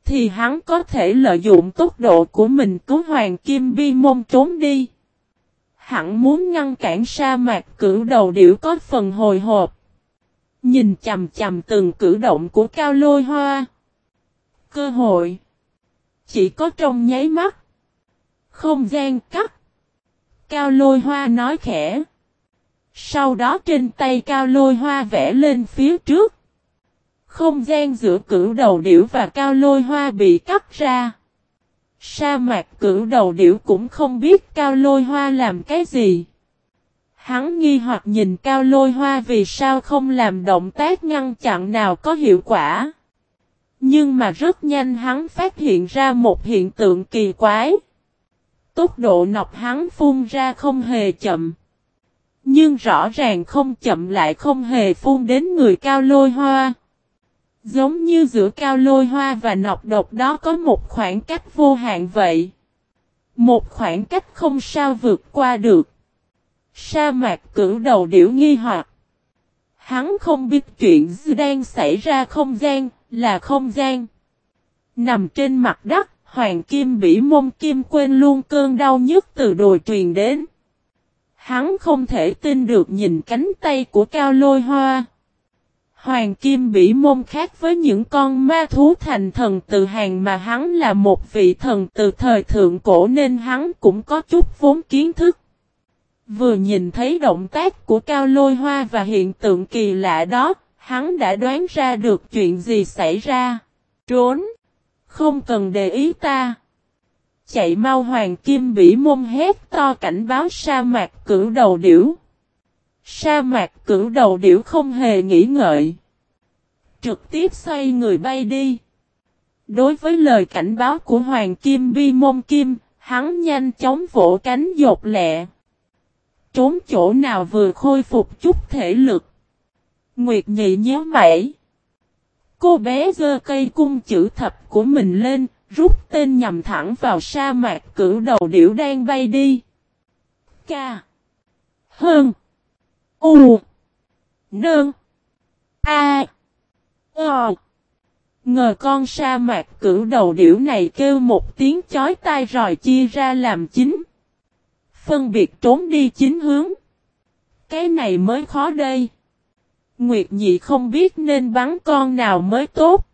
Thì hắn có thể lợi dụng tốc độ của mình cứu hoàng kim bi môn trốn đi. Hắn muốn ngăn cản sa mạc cửu đầu điểu có phần hồi hộp. Nhìn chầm chầm từng cử động của cao lôi hoa. Cơ hội. Chỉ có trong nháy mắt. Không gian cắt. Cao lôi hoa nói khẽ. Sau đó trên tay cao lôi hoa vẽ lên phía trước. Không gian giữa cửu đầu điểu và cao lôi hoa bị cắt ra. Sa mạc cửu đầu điểu cũng không biết cao lôi hoa làm cái gì. Hắn nghi hoặc nhìn cao lôi hoa vì sao không làm động tác ngăn chặn nào có hiệu quả. Nhưng mà rất nhanh hắn phát hiện ra một hiện tượng kỳ quái. Tốc độ nọc hắn phun ra không hề chậm. Nhưng rõ ràng không chậm lại không hề phun đến người cao lôi hoa. Giống như giữa cao lôi hoa và nọc độc đó có một khoảng cách vô hạn vậy. Một khoảng cách không sao vượt qua được. Sa mạc cử đầu điểu nghi hoặc. Hắn không biết chuyện đang xảy ra không gian, là không gian. Nằm trên mặt đất, Hoàng Kim bỉ mông kim quên luôn cơn đau nhức từ đồi truyền đến. Hắn không thể tin được nhìn cánh tay của cao lôi hoa. Hoàng Kim bỉ môn khác với những con ma thú thành thần từ hàng mà hắn là một vị thần từ thời thượng cổ nên hắn cũng có chút vốn kiến thức. Vừa nhìn thấy động tác của cao lôi hoa và hiện tượng kỳ lạ đó, hắn đã đoán ra được chuyện gì xảy ra. Trốn! Không cần để ý ta. chạy mau hoàng kim bỉ môn hét to cảnh báo sa mạc cử đầu điểu. Sa mạc cử đầu điểu không hề nghĩ ngợi. Trực tiếp xoay người bay đi. Đối với lời cảnh báo của Hoàng Kim Bi Môn Kim, hắn nhanh chóng vỗ cánh dột lẹ. Trốn chỗ nào vừa khôi phục chút thể lực. Nguyệt nhị nhớ mẩy. Cô bé giơ cây cung chữ thập của mình lên, rút tên nhằm thẳng vào sa mạc cử đầu điểu đang bay đi. Ca. Hơn. U. Nương. A. O. Ngờ con sa mạc cử đầu điểu này kêu một tiếng chói tai rồi chia ra làm chính. Phân biệt trốn đi chính hướng. Cái này mới khó đây. Nguyệt nhị không biết nên bắn con nào mới tốt.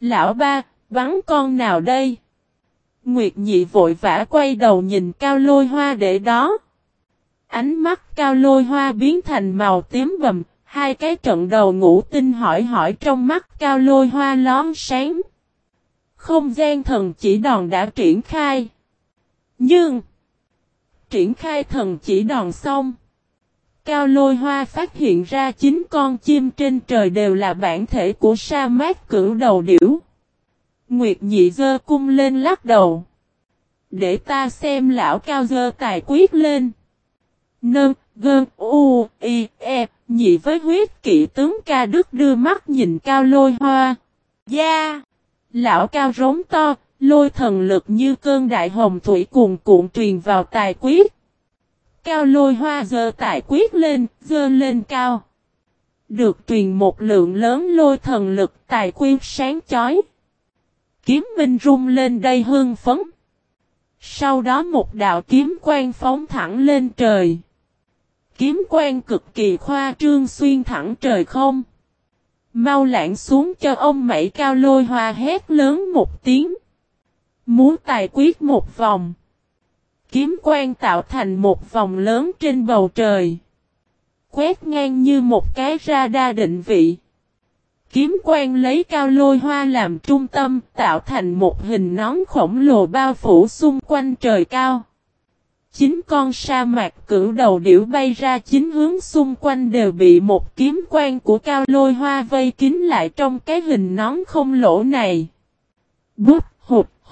Lão ba, bắn con nào đây? Nguyệt nhị vội vã quay đầu nhìn cao lôi hoa để đó. Ánh mắt cao lôi hoa biến thành màu tím bầm, hai cái trận đầu ngủ tinh hỏi hỏi trong mắt cao lôi hoa lón sáng. Không gian thần chỉ đòn đã triển khai. Nhưng, triển khai thần chỉ đòn xong. Cao lôi hoa phát hiện ra chín con chim trên trời đều là bản thể của sa mát cửu đầu điểu. Nguyệt nhị dơ cung lên lắc đầu. Để ta xem lão cao dơ tài quyết lên. Nâng, gơn, u, y, e, nhị với huyết kỵ tướng ca đức đưa mắt nhìn cao lôi hoa. Gia! Lão cao rống to, lôi thần lực như cơn đại hồng thủy cuồn cuộn truyền vào tài quyết. Cao lôi hoa dơ tài quyết lên, dơ lên cao. Được truyền một lượng lớn lôi thần lực tài quyết sáng chói. Kiếm minh rung lên đây hương phấn. Sau đó một đạo kiếm quang phóng thẳng lên trời. Kiếm quang cực kỳ khoa trương xuyên thẳng trời không. Mau lãng xuống cho ông mẩy cao lôi hoa hét lớn một tiếng. Muốn tài quyết một vòng. Kiếm quang tạo thành một vòng lớn trên bầu trời. Quét ngang như một cái radar định vị. Kiếm quang lấy cao lôi hoa làm trung tâm, tạo thành một hình nón khổng lồ bao phủ xung quanh trời cao. Chính con sa mạc cửu đầu điểu bay ra chính hướng xung quanh đều bị một kiếm quang của cao lôi hoa vây kín lại trong cái hình nón không lỗ này. Bút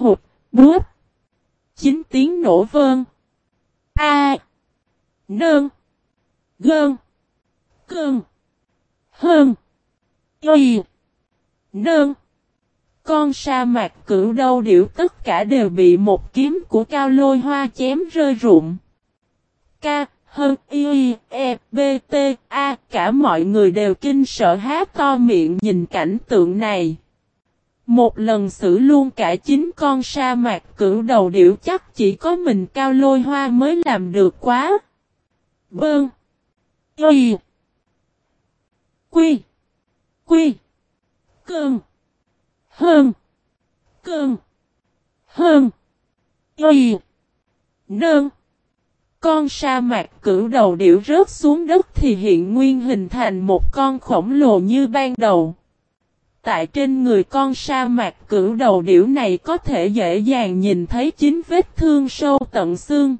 hụt bút. Chính tiếng nổ vơn. A. nơn Gơn. Cơn. Hơn. Y. nơn Con sa mạc cửu đâu điểu tất cả đều bị một kiếm của cao lôi hoa chém rơi rụng. K, hơn y, e, b, t, a, cả mọi người đều kinh sợ há to miệng nhìn cảnh tượng này. Một lần xử luôn cả chín con sa mạc cửu đầu điểu chắc chỉ có mình cao lôi hoa mới làm được quá. Bơn. Y. Quy. Quy. Cơn. Hơn. Cơn. Hơn. Y. Nơn. Con sa mạc cửu đầu điểu rớt xuống đất thì hiện nguyên hình thành một con khổng lồ như ban đầu. Tại trên người con sa mạc cửu đầu điểu này có thể dễ dàng nhìn thấy chính vết thương sâu tận xương.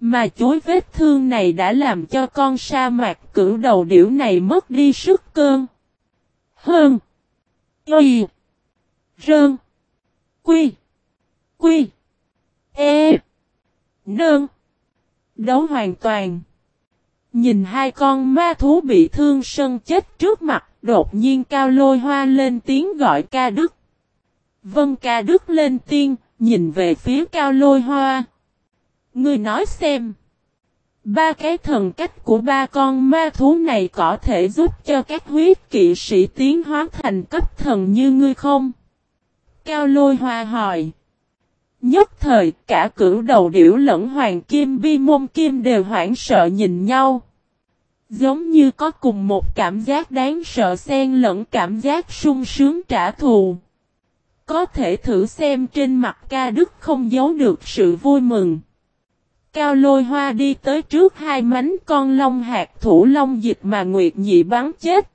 Mà chối vết thương này đã làm cho con sa mạc cửu đầu điểu này mất đi sức cơn. Hơn. Y. Rơn. Quy. Quy. E. Nơn. Đấu hoàn toàn. Nhìn hai con ma thú bị thương sân chết trước mặt, đột nhiên cao lôi hoa lên tiếng gọi ca đức. Vân ca đức lên tiên, nhìn về phía cao lôi hoa. Ngươi nói xem. Ba cái thần cách của ba con ma thú này có thể giúp cho các huyết kỵ sĩ tiến hóa thành cấp thần như ngươi không? Cao lôi hoa hỏi. Nhất thời cả cửu đầu điểu lẫn hoàng kim bi môn kim đều hoảng sợ nhìn nhau. Giống như có cùng một cảm giác đáng sợ xen lẫn cảm giác sung sướng trả thù. Có thể thử xem trên mặt ca đức không giấu được sự vui mừng. Cao lôi hoa đi tới trước hai mánh con long hạt thủ long dịch mà Nguyệt Nhị bắn chết.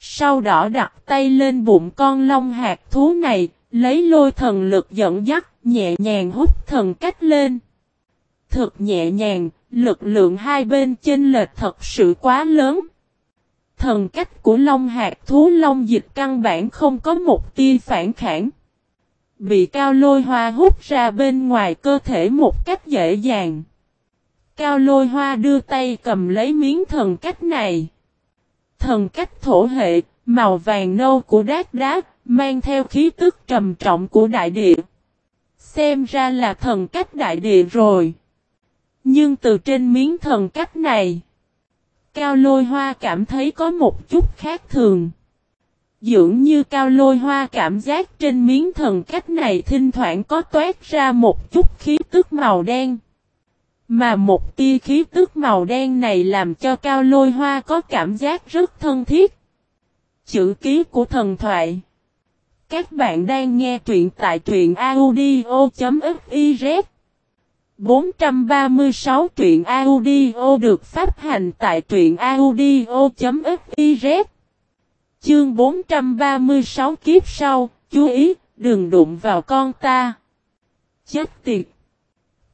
Sau đó đặt tay lên bụng con long hạt thú này, lấy lôi thần lực dẫn dắt, nhẹ nhàng hút thần cách lên. Thực nhẹ nhàng, lực lượng hai bên chênh lệch thật sự quá lớn. Thần cách của Long Hạc thú Long dịch căn bản không có một tia phản kháng. Bị cao lôi hoa hút ra bên ngoài cơ thể một cách dễ dàng. Cao lôi hoa đưa tay cầm lấy miếng thần cách này. Thần cách thổ hệ, màu vàng nâu của đát đát, mang theo khí tức trầm trọng của đại địa. Xem ra là thần cách đại địa rồi. Nhưng từ trên miếng thần cách này, Cao lôi hoa cảm thấy có một chút khác thường. Dường như cao lôi hoa cảm giác trên miếng thần cách này thỉnh thoảng có toát ra một chút khí tức màu đen. Mà một tia khí tức màu đen này làm cho cao lôi hoa có cảm giác rất thân thiết. Chữ ký của thần thoại Các bạn đang nghe truyện tại truyện audio.fif 436 truyện audio được phát hành tại truyện audio.fiz Chương 436 kiếp sau, chú ý, đừng đụng vào con ta. Chết tiệt!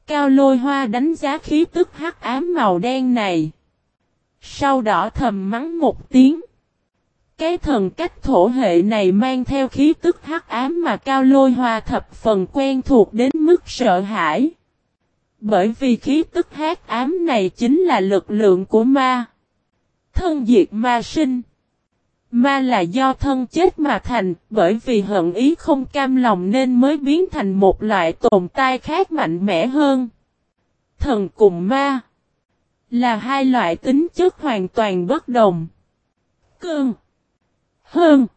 Cao lôi hoa đánh giá khí tức hắc ám màu đen này. Sau đó thầm mắng một tiếng. Cái thần cách thổ hệ này mang theo khí tức hắc ám mà cao lôi hoa thập phần quen thuộc đến mức sợ hãi. Bởi vì khí tức hắc ám này chính là lực lượng của ma. Thân diệt ma sinh. Ma là do thân chết mà thành, bởi vì hận ý không cam lòng nên mới biến thành một loại tồn tại khác mạnh mẽ hơn. Thần cùng ma là hai loại tính chất hoàn toàn bất đồng. Cương Hơn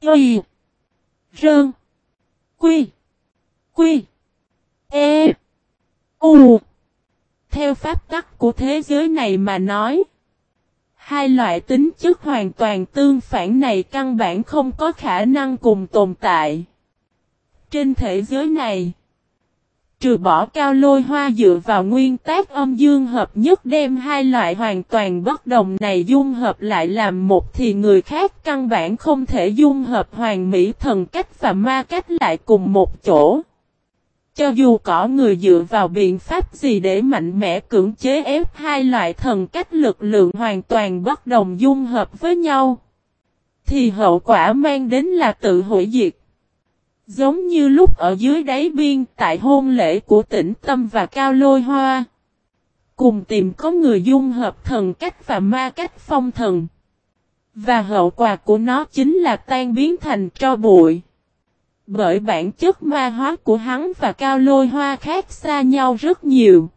Y Rơn Quy Quy E U Theo pháp tắc của thế giới này mà nói Hai loại tính chất hoàn toàn tương phản này căn bản không có khả năng cùng tồn tại. Trên thế giới này, trừ bỏ cao lôi hoa dựa vào nguyên tác âm dương hợp nhất đem hai loại hoàn toàn bất đồng này dung hợp lại làm một thì người khác căn bản không thể dung hợp hoàn mỹ thần cách và ma cách lại cùng một chỗ. Cho dù có người dựa vào biện pháp gì để mạnh mẽ cưỡng chế ép hai loại thần cách lực lượng hoàn toàn bất đồng dung hợp với nhau, thì hậu quả mang đến là tự hủy diệt. Giống như lúc ở dưới đáy biên tại hôn lễ của tỉnh Tâm và Cao Lôi Hoa. Cùng tìm có người dung hợp thần cách và ma cách phong thần. Và hậu quả của nó chính là tan biến thành tro bụi. Bởi bản chất ma hóa của hắn và cao lôi hoa khác xa nhau rất nhiều.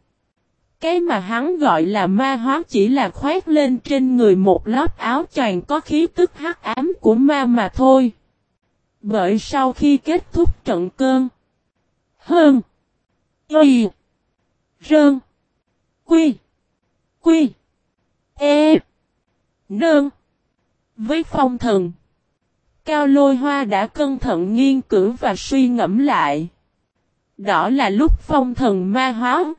Cái mà hắn gọi là ma hóa chỉ là khoét lên trên người một lớp áo choàng có khí tức hắc ám của ma mà thôi. Bởi sau khi kết thúc trận cơn, hơn, y, rơn, quy, quy, e, nơn, với phong thần. Cao lôi hoa đã cẩn thận nghiên cứu và suy ngẫm lại. Đó là lúc phong thần ma hóa.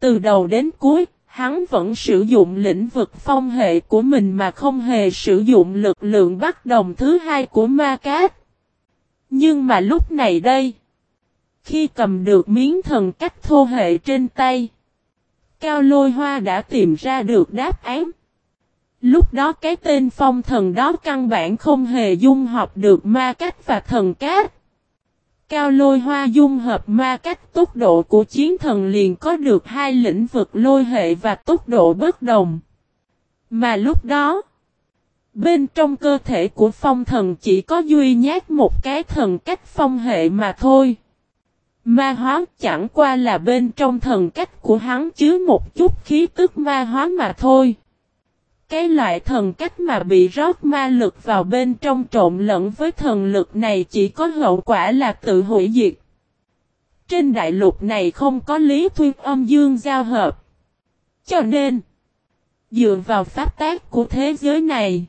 Từ đầu đến cuối, hắn vẫn sử dụng lĩnh vực phong hệ của mình mà không hề sử dụng lực lượng bắt đồng thứ hai của ma cát. Nhưng mà lúc này đây, khi cầm được miếng thần cách thô hệ trên tay, Cao lôi hoa đã tìm ra được đáp án. Lúc đó cái tên phong thần đó căn bản không hề dung hợp được ma cách và thần cát. Cao lôi hoa dung hợp ma cách tốc độ của chiến thần liền có được hai lĩnh vực lôi hệ và tốc độ bất đồng. Mà lúc đó, bên trong cơ thể của phong thần chỉ có duy nhất một cái thần cách phong hệ mà thôi. Ma hóa chẳng qua là bên trong thần cách của hắn chứa một chút khí tức ma hóa mà thôi. Cái loại thần cách mà bị rót ma lực vào bên trong trộn lẫn với thần lực này chỉ có hậu quả là tự hủy diệt. Trên đại lục này không có lý thuyết âm dương giao hợp. Cho nên, dựa vào pháp tác của thế giới này,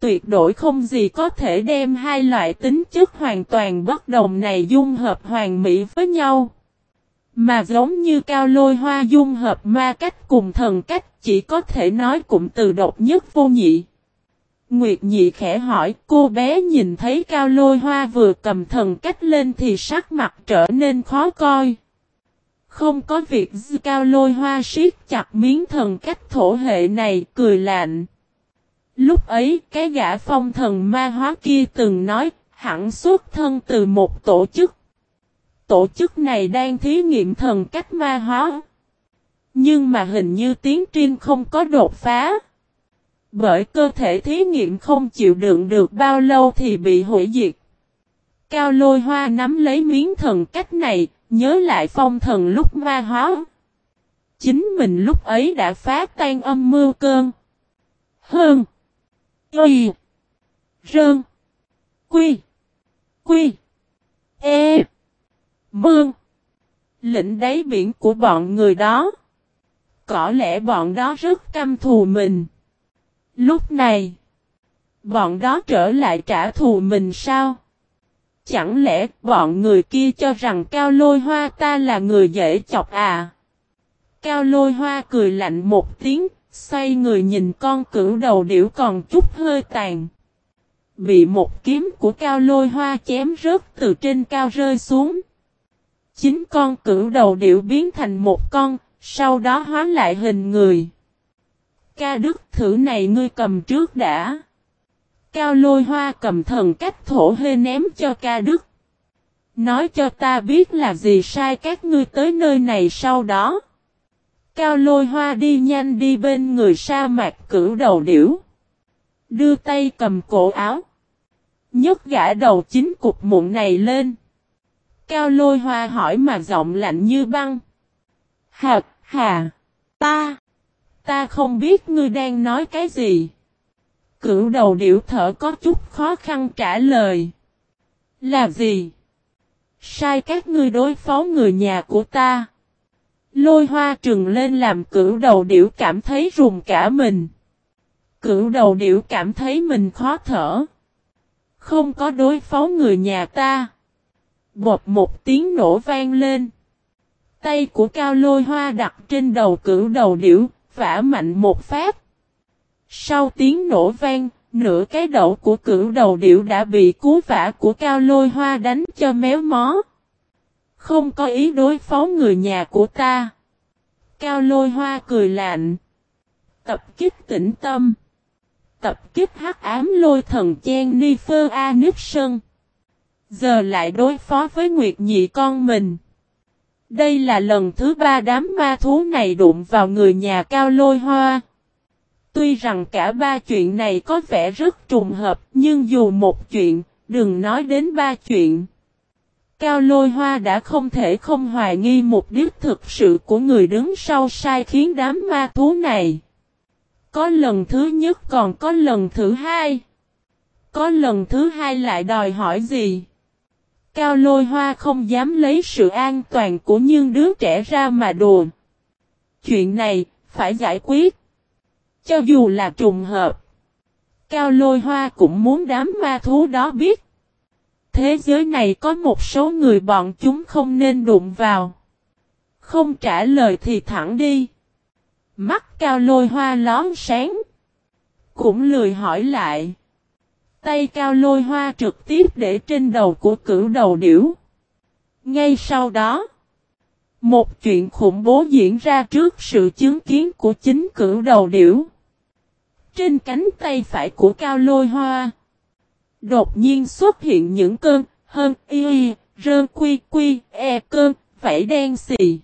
tuyệt đối không gì có thể đem hai loại tính chất hoàn toàn bất đồng này dung hợp hoàn mỹ với nhau. Mà giống như cao lôi hoa dung hợp ma cách cùng thần cách, chỉ có thể nói cụm từ độc nhất vô nhị. Nguyệt nhị khẽ hỏi, cô bé nhìn thấy cao lôi hoa vừa cầm thần cách lên thì sắc mặt trở nên khó coi. Không có việc cao lôi hoa siết chặt miếng thần cách thổ hệ này, cười lạnh. Lúc ấy, cái gã phong thần ma hóa kia từng nói, hẳn xuất thân từ một tổ chức. Tổ chức này đang thí nghiệm thần cách ma hóa. Nhưng mà hình như tiến trinh không có đột phá. Bởi cơ thể thí nghiệm không chịu đựng được bao lâu thì bị hủy diệt. Cao lôi hoa nắm lấy miếng thần cách này, nhớ lại phong thần lúc ma hóa. Chính mình lúc ấy đã phá tan âm mưu cơn. Hơn. Y. Rơn. Quy. Quy. E. Bương. Lĩnh đáy biển của bọn người đó. Có lẽ bọn đó rất căm thù mình. Lúc này. Bọn đó trở lại trả thù mình sao? Chẳng lẽ bọn người kia cho rằng Cao Lôi Hoa ta là người dễ chọc à? Cao Lôi Hoa cười lạnh một tiếng, xoay người nhìn con cửu đầu điểu còn chút hơi tàn. Bị một kiếm của Cao Lôi Hoa chém rớt từ trên cao rơi xuống. Chính con cửu đầu điểu biến thành một con, sau đó hóa lại hình người. Ca đức thử này ngươi cầm trước đã. Cao lôi hoa cầm thần cách thổ hê ném cho ca đức. Nói cho ta biết là gì sai các ngươi tới nơi này sau đó. Cao lôi hoa đi nhanh đi bên người sa mạc cửu đầu điểu. Đưa tay cầm cổ áo. nhấc gã đầu chính cục mụn này lên. Cao lôi hoa hỏi mà giọng lạnh như băng. Hạt, hà, ta, ta không biết ngươi đang nói cái gì. Cửu đầu điểu thở có chút khó khăn trả lời. Là gì? Sai các ngươi đối phó người nhà của ta. Lôi hoa trừng lên làm cửu đầu điểu cảm thấy rùng cả mình. Cửu đầu điểu cảm thấy mình khó thở. Không có đối phó người nhà ta. Bột một tiếng nổ vang lên. Tay của cao lôi hoa đặt trên đầu cửu đầu điểu, vả mạnh một phát. Sau tiếng nổ vang, nửa cái đầu của cửu đầu điểu đã bị cú vả của cao lôi hoa đánh cho méo mó. Không có ý đối phó người nhà của ta. Cao lôi hoa cười lạnh. Tập kích tĩnh tâm. Tập kích hắc ám lôi thần chen ni phơ a nước sơn. Giờ lại đối phó với Nguyệt Nhị con mình. Đây là lần thứ ba đám ma thú này đụng vào người nhà cao lôi hoa. Tuy rằng cả ba chuyện này có vẻ rất trùng hợp, nhưng dù một chuyện, đừng nói đến ba chuyện. Cao lôi hoa đã không thể không hoài nghi mục đích thực sự của người đứng sau sai khiến đám ma thú này. Có lần thứ nhất còn có lần thứ hai. Có lần thứ hai lại đòi hỏi gì? Cao lôi hoa không dám lấy sự an toàn của những đứa trẻ ra mà đùa. Chuyện này, phải giải quyết. Cho dù là trùng hợp. Cao lôi hoa cũng muốn đám ma thú đó biết. Thế giới này có một số người bọn chúng không nên đụng vào. Không trả lời thì thẳng đi. Mắt cao lôi hoa lón sáng. Cũng lười hỏi lại. Tay cao lôi hoa trực tiếp để trên đầu của cửu đầu điểu. Ngay sau đó, một chuyện khủng bố diễn ra trước sự chứng kiến của chính cửu đầu điểu. Trên cánh tay phải của cao lôi hoa, đột nhiên xuất hiện những cơn hơn y rơn quy quy e cơn vảy đen xì.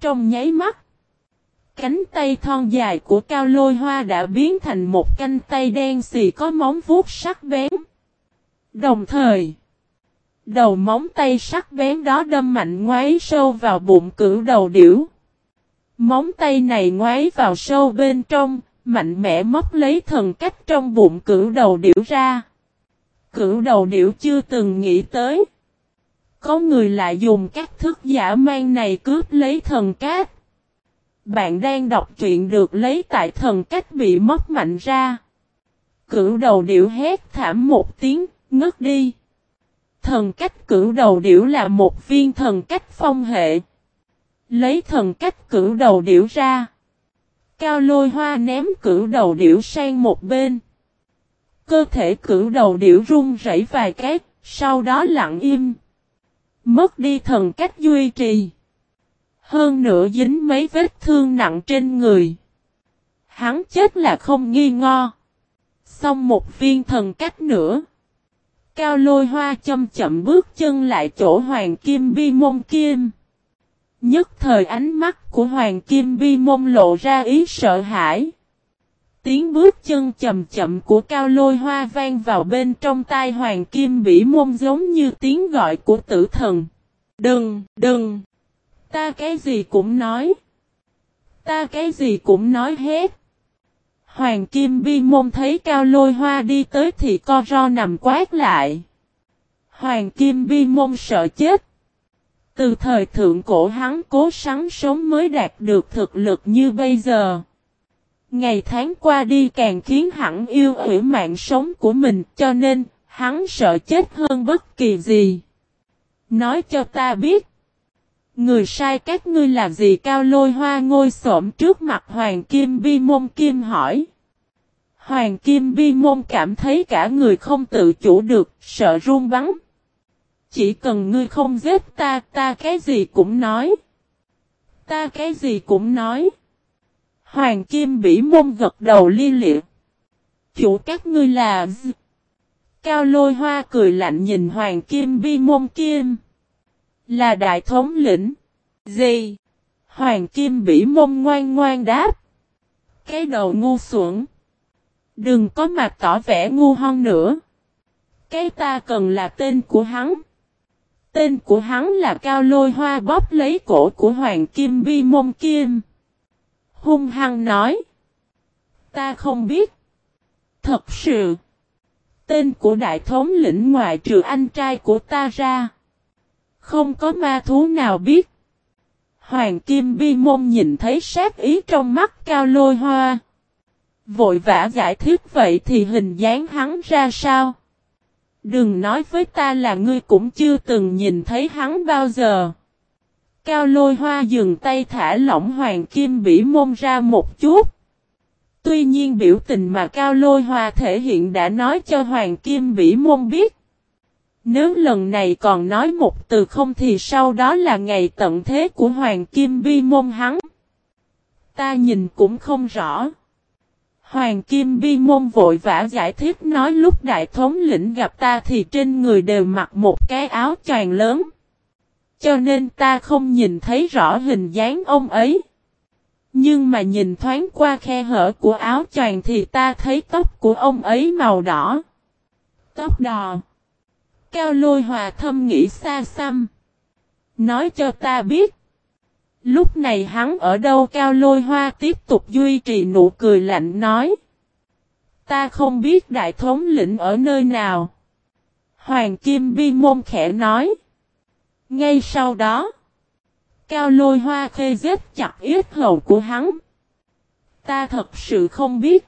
Trong nháy mắt, Cánh tay thon dài của cao lôi hoa đã biến thành một canh tay đen xì có móng vuốt sắc bén. Đồng thời, đầu móng tay sắc bén đó đâm mạnh ngoáy sâu vào bụng cửu đầu điểu. Móng tay này ngoáy vào sâu bên trong, mạnh mẽ móc lấy thần cách trong bụng cửu đầu điểu ra. Cửu đầu điểu chưa từng nghĩ tới. Có người lại dùng các thức giả mang này cướp lấy thần cát. Bạn đang đọc truyện được lấy tại thần cách bị mất mạnh ra. Cửu đầu điểu hét thảm một tiếng, ngất đi. Thần cách cửu đầu điểu là một viên thần cách phong hệ. Lấy thần cách cửu đầu điểu ra. Cao lôi hoa ném cửu đầu điểu sang một bên. Cơ thể cửu đầu điểu run rẩy vài cái, sau đó lặng im. Mất đi thần cách duy trì. Hơn nữa dính mấy vết thương nặng trên người. Hắn chết là không nghi ngo. Xong một viên thần cách nữa. Cao lôi hoa chậm chậm bước chân lại chỗ hoàng kim bi môn kim. Nhất thời ánh mắt của hoàng kim bi môn lộ ra ý sợ hãi. Tiếng bước chân chậm chậm của cao lôi hoa vang vào bên trong tai hoàng kim bỉ môn giống như tiếng gọi của tử thần. Đừng, đừng! Ta cái gì cũng nói. Ta cái gì cũng nói hết. Hoàng kim bi môn thấy cao lôi hoa đi tới thì co ro nằm quát lại. Hoàng kim bi môn sợ chết. Từ thời thượng cổ hắn cố sắn sống mới đạt được thực lực như bây giờ. Ngày tháng qua đi càng khiến hắn yêu hủy mạng sống của mình, cho nên hắn sợ chết hơn bất kỳ gì. Nói cho ta biết. Người sai các ngươi là gì cao lôi hoa ngôi xổm trước mặt Hoàng Kim Bi Môn Kim hỏi. Hoàng Kim Bi Môn cảm thấy cả người không tự chủ được, sợ run bắn. Chỉ cần ngươi không giết ta, ta cái gì cũng nói. Ta cái gì cũng nói. Hoàng Kim Bỉ Môn gật đầu li liệt. Chủ các ngươi là... Cao lôi hoa cười lạnh nhìn Hoàng Kim Bi Môn Kim. Là đại thống lĩnh. Gì? Hoàng Kim Bỉ Môn ngoan ngoan đáp. Cái đầu ngu xuẩn. Đừng có mặt tỏ vẻ ngu hơn nữa. Cái ta cần là tên của hắn. Tên của hắn là Cao Lôi Hoa bóp lấy cổ của Hoàng Kim Bi Môn Kim. Hung hăng nói. Ta không biết. Thật sự. Tên của đại thống lĩnh ngoại trừ anh trai của ta ra. Không có ma thú nào biết. Hoàng Kim Bi Môn nhìn thấy sát ý trong mắt cao lôi hoa. Vội vã giải thích vậy thì hình dáng hắn ra sao? Đừng nói với ta là ngươi cũng chưa từng nhìn thấy hắn bao giờ. Cao lôi hoa dừng tay thả lỏng hoàng kim bỉ môn ra một chút. Tuy nhiên biểu tình mà cao lôi hoa thể hiện đã nói cho hoàng kim bỉ môn biết. Nếu lần này còn nói một từ không thì sau đó là ngày tận thế của hoàng kim bi môn hắn. Ta nhìn cũng không rõ. Hoàng Kim Bi Môn vội vã giải thích nói lúc đại thống lĩnh gặp ta thì trên người đều mặc một cái áo choàng lớn. Cho nên ta không nhìn thấy rõ hình dáng ông ấy. Nhưng mà nhìn thoáng qua khe hở của áo choàng thì ta thấy tóc của ông ấy màu đỏ. Tóc đỏ. Cao lôi hòa thâm nghĩ xa xăm. Nói cho ta biết. Lúc này hắn ở đâu cao lôi hoa tiếp tục duy trì nụ cười lạnh nói. Ta không biết đại thống lĩnh ở nơi nào. Hoàng Kim Bi Môn khẽ nói. Ngay sau đó. Cao lôi hoa khê giết chặt yết hầu của hắn. Ta thật sự không biết.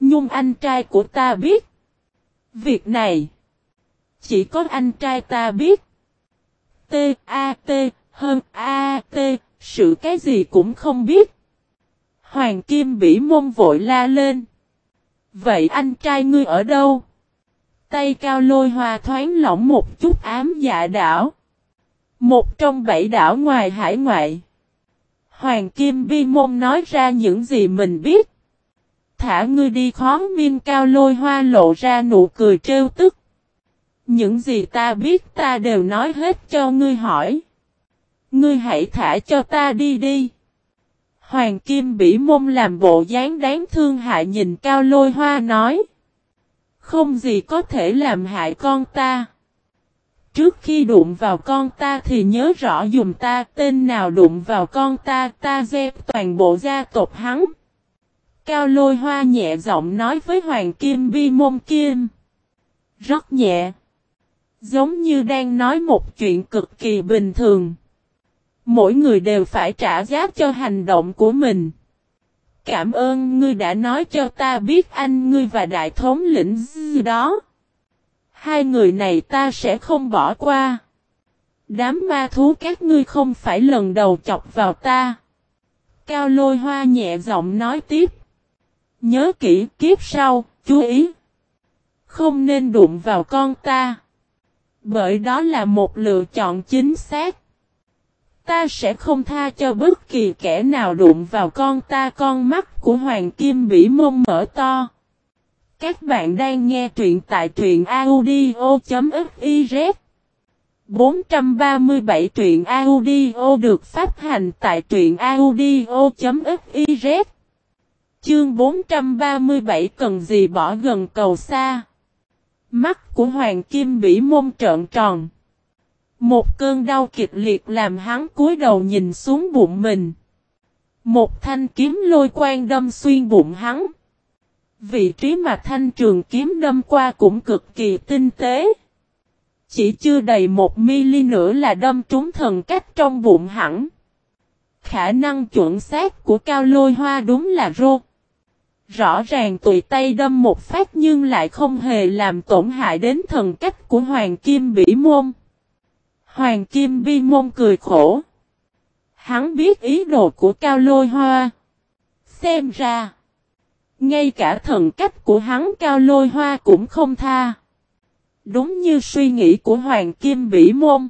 Nhung anh trai của ta biết. Việc này. Chỉ có anh trai ta biết. T A T, hơn A T, sự cái gì cũng không biết. Hoàng Kim bỉ mông vội la lên. Vậy anh trai ngươi ở đâu? Tay cao lôi hoa thoáng lỏng một chút ám dạ đảo. Một trong bảy đảo ngoài hải ngoại. Hoàng Kim Bi Môn nói ra những gì mình biết. Thả ngươi đi khó miên cao lôi hoa lộ ra nụ cười trêu tức. Những gì ta biết ta đều nói hết cho ngươi hỏi. Ngươi hãy thả cho ta đi đi. Hoàng Kim Bỉ mông làm bộ dáng đáng thương hại nhìn Cao Lôi Hoa nói. Không gì có thể làm hại con ta. Trước khi đụng vào con ta thì nhớ rõ dùng ta tên nào đụng vào con ta ta dẹp toàn bộ gia tộc hắn. Cao lôi hoa nhẹ giọng nói với Hoàng Kim Bi mông Kim. Rất nhẹ. Giống như đang nói một chuyện cực kỳ bình thường. Mỗi người đều phải trả giá cho hành động của mình. Cảm ơn ngươi đã nói cho ta biết anh ngươi và đại thống lĩnh gì đó. Hai người này ta sẽ không bỏ qua. Đám ma thú các ngươi không phải lần đầu chọc vào ta. Cao lôi hoa nhẹ giọng nói tiếp. Nhớ kỹ kiếp sau, chú ý. Không nên đụng vào con ta. Bởi đó là một lựa chọn chính xác. Ta sẽ không tha cho bất kỳ kẻ nào đụng vào con ta, con mắt của Hoàng Kim Bỉ mông mở to. Các bạn đang nghe truyện tại truyện audio.fiz 437 truyện audio được phát hành tại truyện audio.fiz Chương 437 cần gì bỏ gần cầu xa Mắt của Hoàng Kim Bỉ môn trợn tròn một cơn đau kịch liệt làm hắn cúi đầu nhìn xuống bụng mình. Một thanh kiếm lôi quang đâm xuyên bụng hắn. Vị trí mà thanh trường kiếm đâm qua cũng cực kỳ tinh tế. Chỉ chưa đầy một mili nữa là đâm trúng thần cách trong bụng hẳn. Khả năng chuẩn xác của cao lôi hoa đúng là rô. Rõ ràng tùy tay đâm một phát nhưng lại không hề làm tổn hại đến thần cách của Hoàng Kim Bỉ Môn. Hoàng Kim Bi Môn cười khổ. Hắn biết ý đồ của Cao Lôi Hoa. Xem ra. Ngay cả thần cách của hắn Cao Lôi Hoa cũng không tha. Đúng như suy nghĩ của Hoàng Kim Bỉ Môn.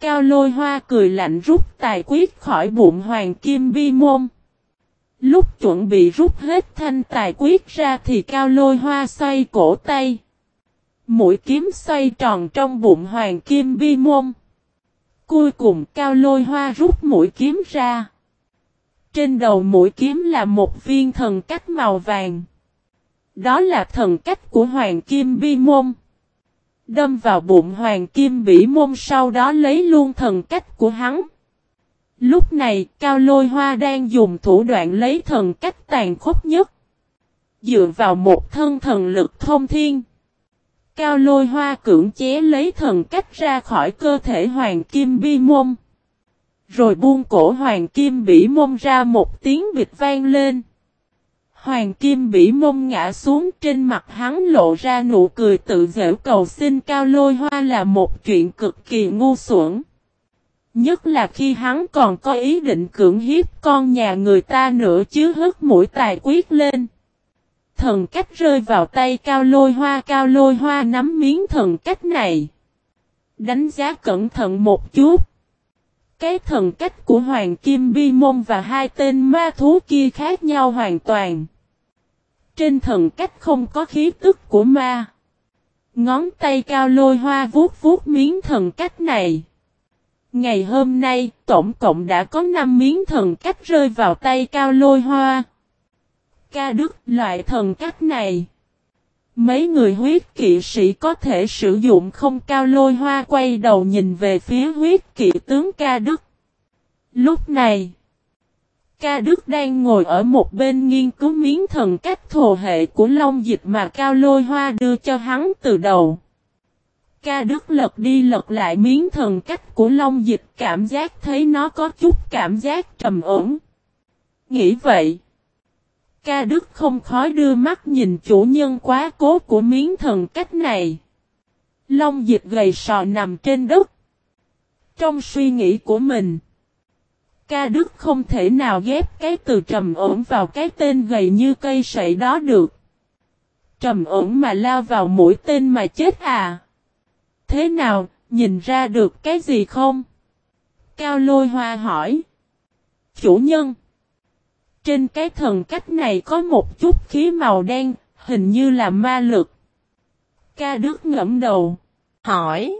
Cao Lôi Hoa cười lạnh rút tài quyết khỏi bụng Hoàng Kim Bi Môn. Lúc chuẩn bị rút hết thanh tài quyết ra thì Cao Lôi Hoa xoay cổ tay. Mũi kiếm xoay tròn trong bụng hoàng kim bi môn. Cuối cùng cao lôi hoa rút mũi kiếm ra. Trên đầu mũi kiếm là một viên thần cách màu vàng. Đó là thần cách của hoàng kim bi môn. Đâm vào bụng hoàng kim bỉ môn sau đó lấy luôn thần cách của hắn. Lúc này, cao lôi hoa đang dùng thủ đoạn lấy thần cách tàn khốc nhất. Dựa vào một thân thần lực thông thiên. Cao lôi hoa cưỡng chế lấy thần cách ra khỏi cơ thể hoàng kim bi môn. Rồi buông cổ hoàng kim bỉ môn ra một tiếng bịt vang lên. Hoàng kim bỉ môn ngã xuống trên mặt hắn lộ ra nụ cười tự dễu cầu xin cao lôi hoa là một chuyện cực kỳ ngu xuẩn. Nhất là khi hắn còn có ý định cưỡng hiếp con nhà người ta nữa chứ hất mũi tài quyết lên thần cách rơi vào tay cao lôi hoa, cao lôi hoa nắm miếng thần cách này. Đánh giá cẩn thận một chút. Cái thần cách của Hoàng Kim Bi Môn và hai tên ma thú kia khác nhau hoàn toàn. Trên thần cách không có khí tức của ma. Ngón tay cao lôi hoa vuốt vuốt miếng thần cách này. Ngày hôm nay, tổng cộng đã có 5 miếng thần cách rơi vào tay cao lôi hoa ca đức loại thần cách này. Mấy người huyết kỵ sĩ có thể sử dụng không cao lôi hoa quay đầu nhìn về phía huyết kỵ tướng ca đức. Lúc này, ca đức đang ngồi ở một bên nghiên cứu miếng thần cách thổ hệ của long dịch mà cao lôi hoa đưa cho hắn từ đầu. Ca Đức lật đi lật lại miếng thần cách của Long Dịch, cảm giác thấy nó có chút cảm giác trầm ổn. Nghĩ vậy. Ca Đức không khói đưa mắt nhìn chủ nhân quá cố của miếng thần cách này. Long dịch gầy sò nằm trên đất. Trong suy nghĩ của mình. Ca Đức không thể nào ghép cái từ trầm ổn vào cái tên gầy như cây sậy đó được. Trầm ổn mà lao vào mũi tên mà chết à? Thế nào, nhìn ra được cái gì không? Cao lôi hoa hỏi. Chủ nhân. Trên cái thần cách này có một chút khí màu đen, hình như là ma lực. Ca Đức ngẫm đầu, hỏi.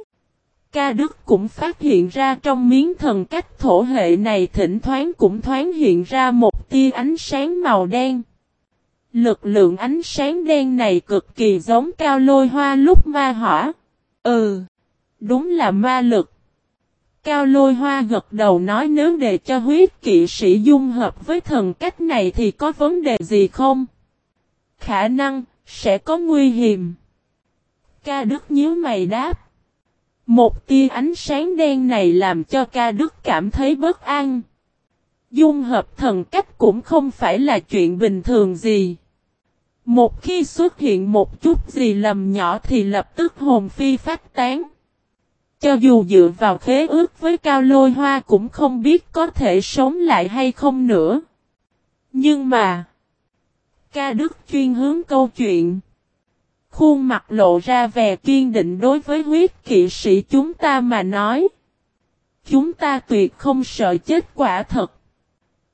Ca Đức cũng phát hiện ra trong miếng thần cách thổ hệ này thỉnh thoáng cũng thoáng hiện ra một tia ánh sáng màu đen. Lực lượng ánh sáng đen này cực kỳ giống cao lôi hoa lúc ma hỏa. Ừ, đúng là ma lực. Cao lôi hoa gật đầu nói nếu để cho huyết kỵ sĩ dung hợp với thần cách này thì có vấn đề gì không? Khả năng, sẽ có nguy hiểm. Ca Đức nhíu mày đáp. Một tia ánh sáng đen này làm cho ca Đức cảm thấy bất an. Dung hợp thần cách cũng không phải là chuyện bình thường gì. Một khi xuất hiện một chút gì lầm nhỏ thì lập tức hồn phi phát tán. Cho dù dựa vào khế ước với cao lôi hoa cũng không biết có thể sống lại hay không nữa. Nhưng mà, ca đức chuyên hướng câu chuyện. Khuôn mặt lộ ra vẻ kiên định đối với huyết kỵ sĩ chúng ta mà nói. Chúng ta tuyệt không sợ chết quả thật.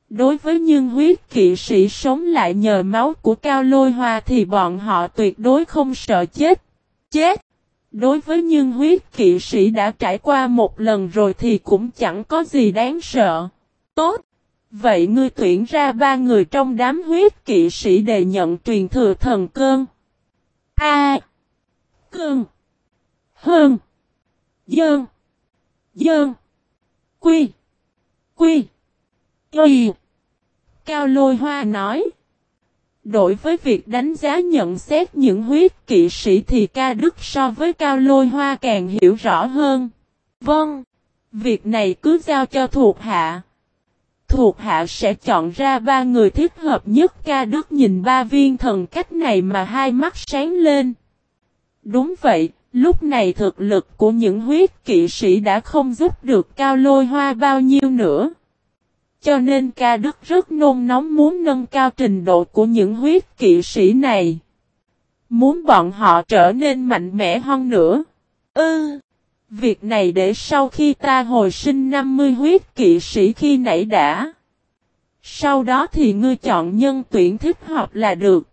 Đối với những huyết kỵ sĩ sống lại nhờ máu của cao lôi hoa thì bọn họ tuyệt đối không sợ chết. Chết! Đối với những huyết kỵ sĩ đã trải qua một lần rồi thì cũng chẳng có gì đáng sợ. Tốt! Vậy ngươi tuyển ra ba người trong đám huyết kỵ sĩ để nhận truyền thừa thần cơn. A. Cơn. Hơn. Dơn. Dơn. Quy. Quy. Y. Cao lôi hoa nói. Đối với việc đánh giá nhận xét những huyết kỵ sĩ thì ca đức so với cao lôi hoa càng hiểu rõ hơn. Vâng. Việc này cứ giao cho thuộc hạ. Thuộc hạ sẽ chọn ra ba người thích hợp nhất ca đức nhìn ba viên thần cách này mà hai mắt sáng lên. Đúng vậy, lúc này thực lực của những huyết kỵ sĩ đã không giúp được cao lôi hoa bao nhiêu nữa. Cho nên ca đức rất nôn nóng muốn nâng cao trình độ của những huyết kỵ sĩ này. Muốn bọn họ trở nên mạnh mẽ hơn nữa. Ừ. Việc này để sau khi ta hồi sinh 50 huyết kỵ sĩ khi nãy đã. Sau đó thì ngươi chọn nhân tuyển thích hợp là được.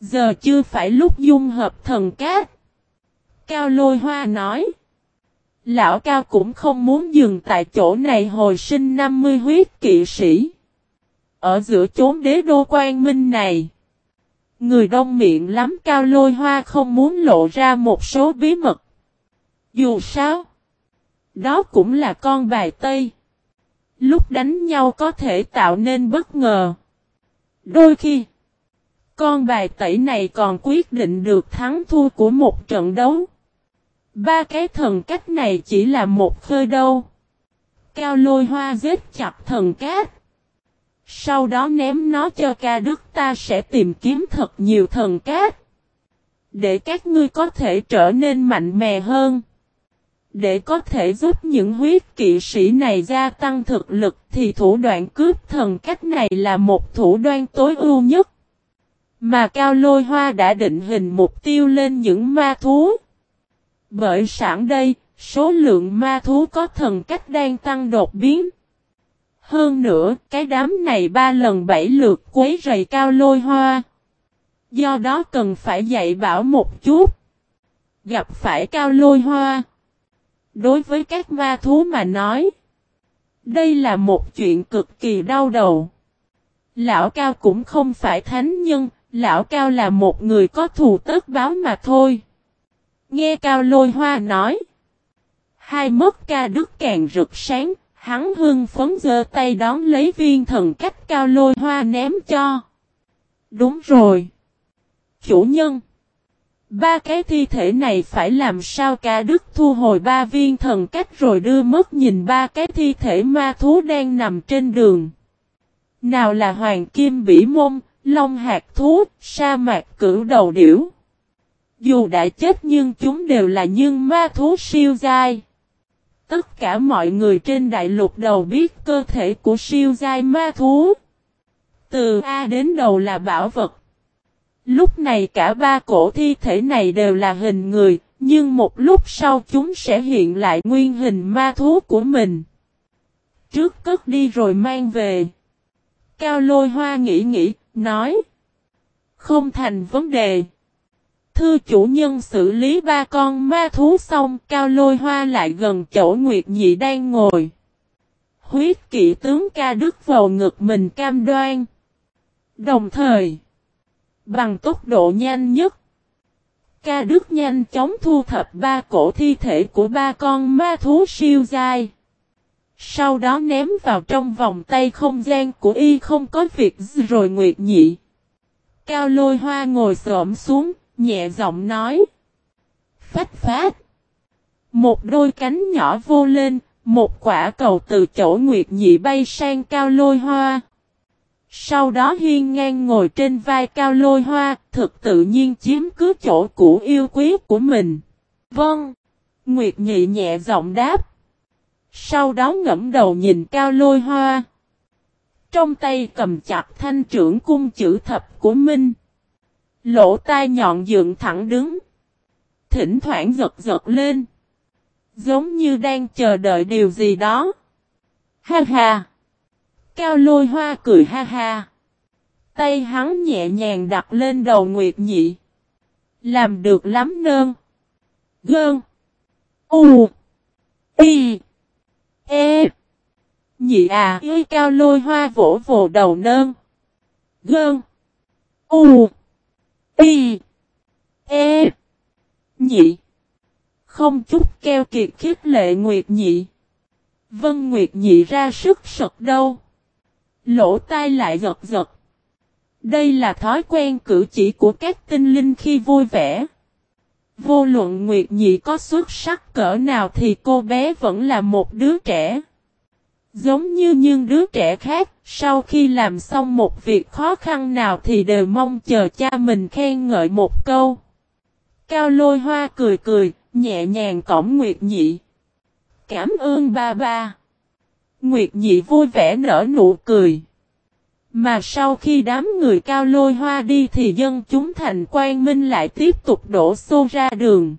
Giờ chưa phải lúc dung hợp thần cát. Cao lôi hoa nói. Lão Cao cũng không muốn dừng tại chỗ này hồi sinh 50 huyết kỵ sĩ. Ở giữa chốn đế đô quan minh này. Người đông miệng lắm Cao lôi hoa không muốn lộ ra một số bí mật. Dù sao, đó cũng là con bài Tây. Lúc đánh nhau có thể tạo nên bất ngờ. Đôi khi, con bài tẩy này còn quyết định được thắng thua của một trận đấu. Ba cái thần cách này chỉ là một khơi đâu. Cao lôi hoa giết chặt thần cát. Sau đó ném nó cho ca đức ta sẽ tìm kiếm thật nhiều thần cát. Để các ngươi có thể trở nên mạnh mẽ hơn. Để có thể giúp những huyết kỵ sĩ này gia tăng thực lực thì thủ đoạn cướp thần cách này là một thủ đoạn tối ưu nhất. Mà Cao Lôi Hoa đã định hình mục tiêu lên những ma thú. Bởi sẵn đây, số lượng ma thú có thần cách đang tăng đột biến. Hơn nữa, cái đám này ba lần bảy lượt quấy rầy Cao Lôi Hoa. Do đó cần phải dạy bảo một chút. Gặp phải Cao Lôi Hoa. Đối với các ma thú mà nói, đây là một chuyện cực kỳ đau đầu. Lão Cao cũng không phải thánh nhân, Lão Cao là một người có thù tất báo mà thôi. Nghe Cao Lôi Hoa nói, hai mất ca đức càng rực sáng, hắn hưng phấn giơ tay đón lấy viên thần cách Cao Lôi Hoa ném cho. Đúng rồi. Chủ nhân. Ba cái thi thể này phải làm sao cả đức thu hồi ba viên thần cách rồi đưa mất nhìn ba cái thi thể ma thú đang nằm trên đường. Nào là hoàng kim bỉ môn, long hạt thú, sa mạc cửu đầu điểu. Dù đã chết nhưng chúng đều là những ma thú siêu dai. Tất cả mọi người trên đại lục đầu biết cơ thể của siêu dai ma thú. Từ A đến đầu là bảo vật. Lúc này cả ba cổ thi thể này đều là hình người, nhưng một lúc sau chúng sẽ hiện lại nguyên hình ma thú của mình. Trước cất đi rồi mang về. Cao lôi hoa nghĩ nghĩ, nói. Không thành vấn đề. Thư chủ nhân xử lý ba con ma thú xong, cao lôi hoa lại gần chỗ Nguyệt Nhị đang ngồi. Huyết kỵ tướng ca đức vào ngực mình cam đoan. Đồng thời, Bằng tốc độ nhanh nhất. Ca Đức nhanh chóng thu thập ba cổ thi thể của ba con ma thú siêu dai. Sau đó ném vào trong vòng tay không gian của y không có việc rồi nguyệt nhị. Cao lôi hoa ngồi xổm xuống, nhẹ giọng nói. Phách phát. Một đôi cánh nhỏ vô lên, một quả cầu từ chỗ nguyệt nhị bay sang cao lôi hoa. Sau đó hiên ngang ngồi trên vai cao lôi hoa, thực tự nhiên chiếm cứ chỗ cũ yêu quý của mình. Vâng. Nguyệt nhị nhẹ giọng đáp. Sau đó ngẫm đầu nhìn cao lôi hoa. Trong tay cầm chặt thanh trưởng cung chữ thập của Minh. Lỗ tai nhọn dựng thẳng đứng. Thỉnh thoảng giật giật lên. Giống như đang chờ đợi điều gì đó. Ha ha. Cao lôi hoa cười ha ha. Tay hắn nhẹ nhàng đặt lên đầu Nguyệt Nhị. Làm được lắm nơn. Gơn. U. Y. E. Nhị à ơi, cao lôi hoa vỗ vồ đầu nơn. Gơn. U. Y. E. Nhị. Không chút keo kiệt khiết lệ Nguyệt Nhị. Vân Nguyệt Nhị ra sức sật đâu. Lỗ tai lại giật giật. Đây là thói quen cử chỉ của các tinh linh khi vui vẻ. Vô luận Nguyệt Nhị có xuất sắc cỡ nào thì cô bé vẫn là một đứa trẻ. Giống như những đứa trẻ khác, sau khi làm xong một việc khó khăn nào thì đều mong chờ cha mình khen ngợi một câu. Cao lôi hoa cười cười, nhẹ nhàng cổng Nguyệt Nhị. Cảm ơn ba ba. Nguyệt Nhị vui vẻ nở nụ cười. Mà sau khi đám người cao lôi hoa đi thì dân chúng thành quan minh lại tiếp tục đổ xô ra đường.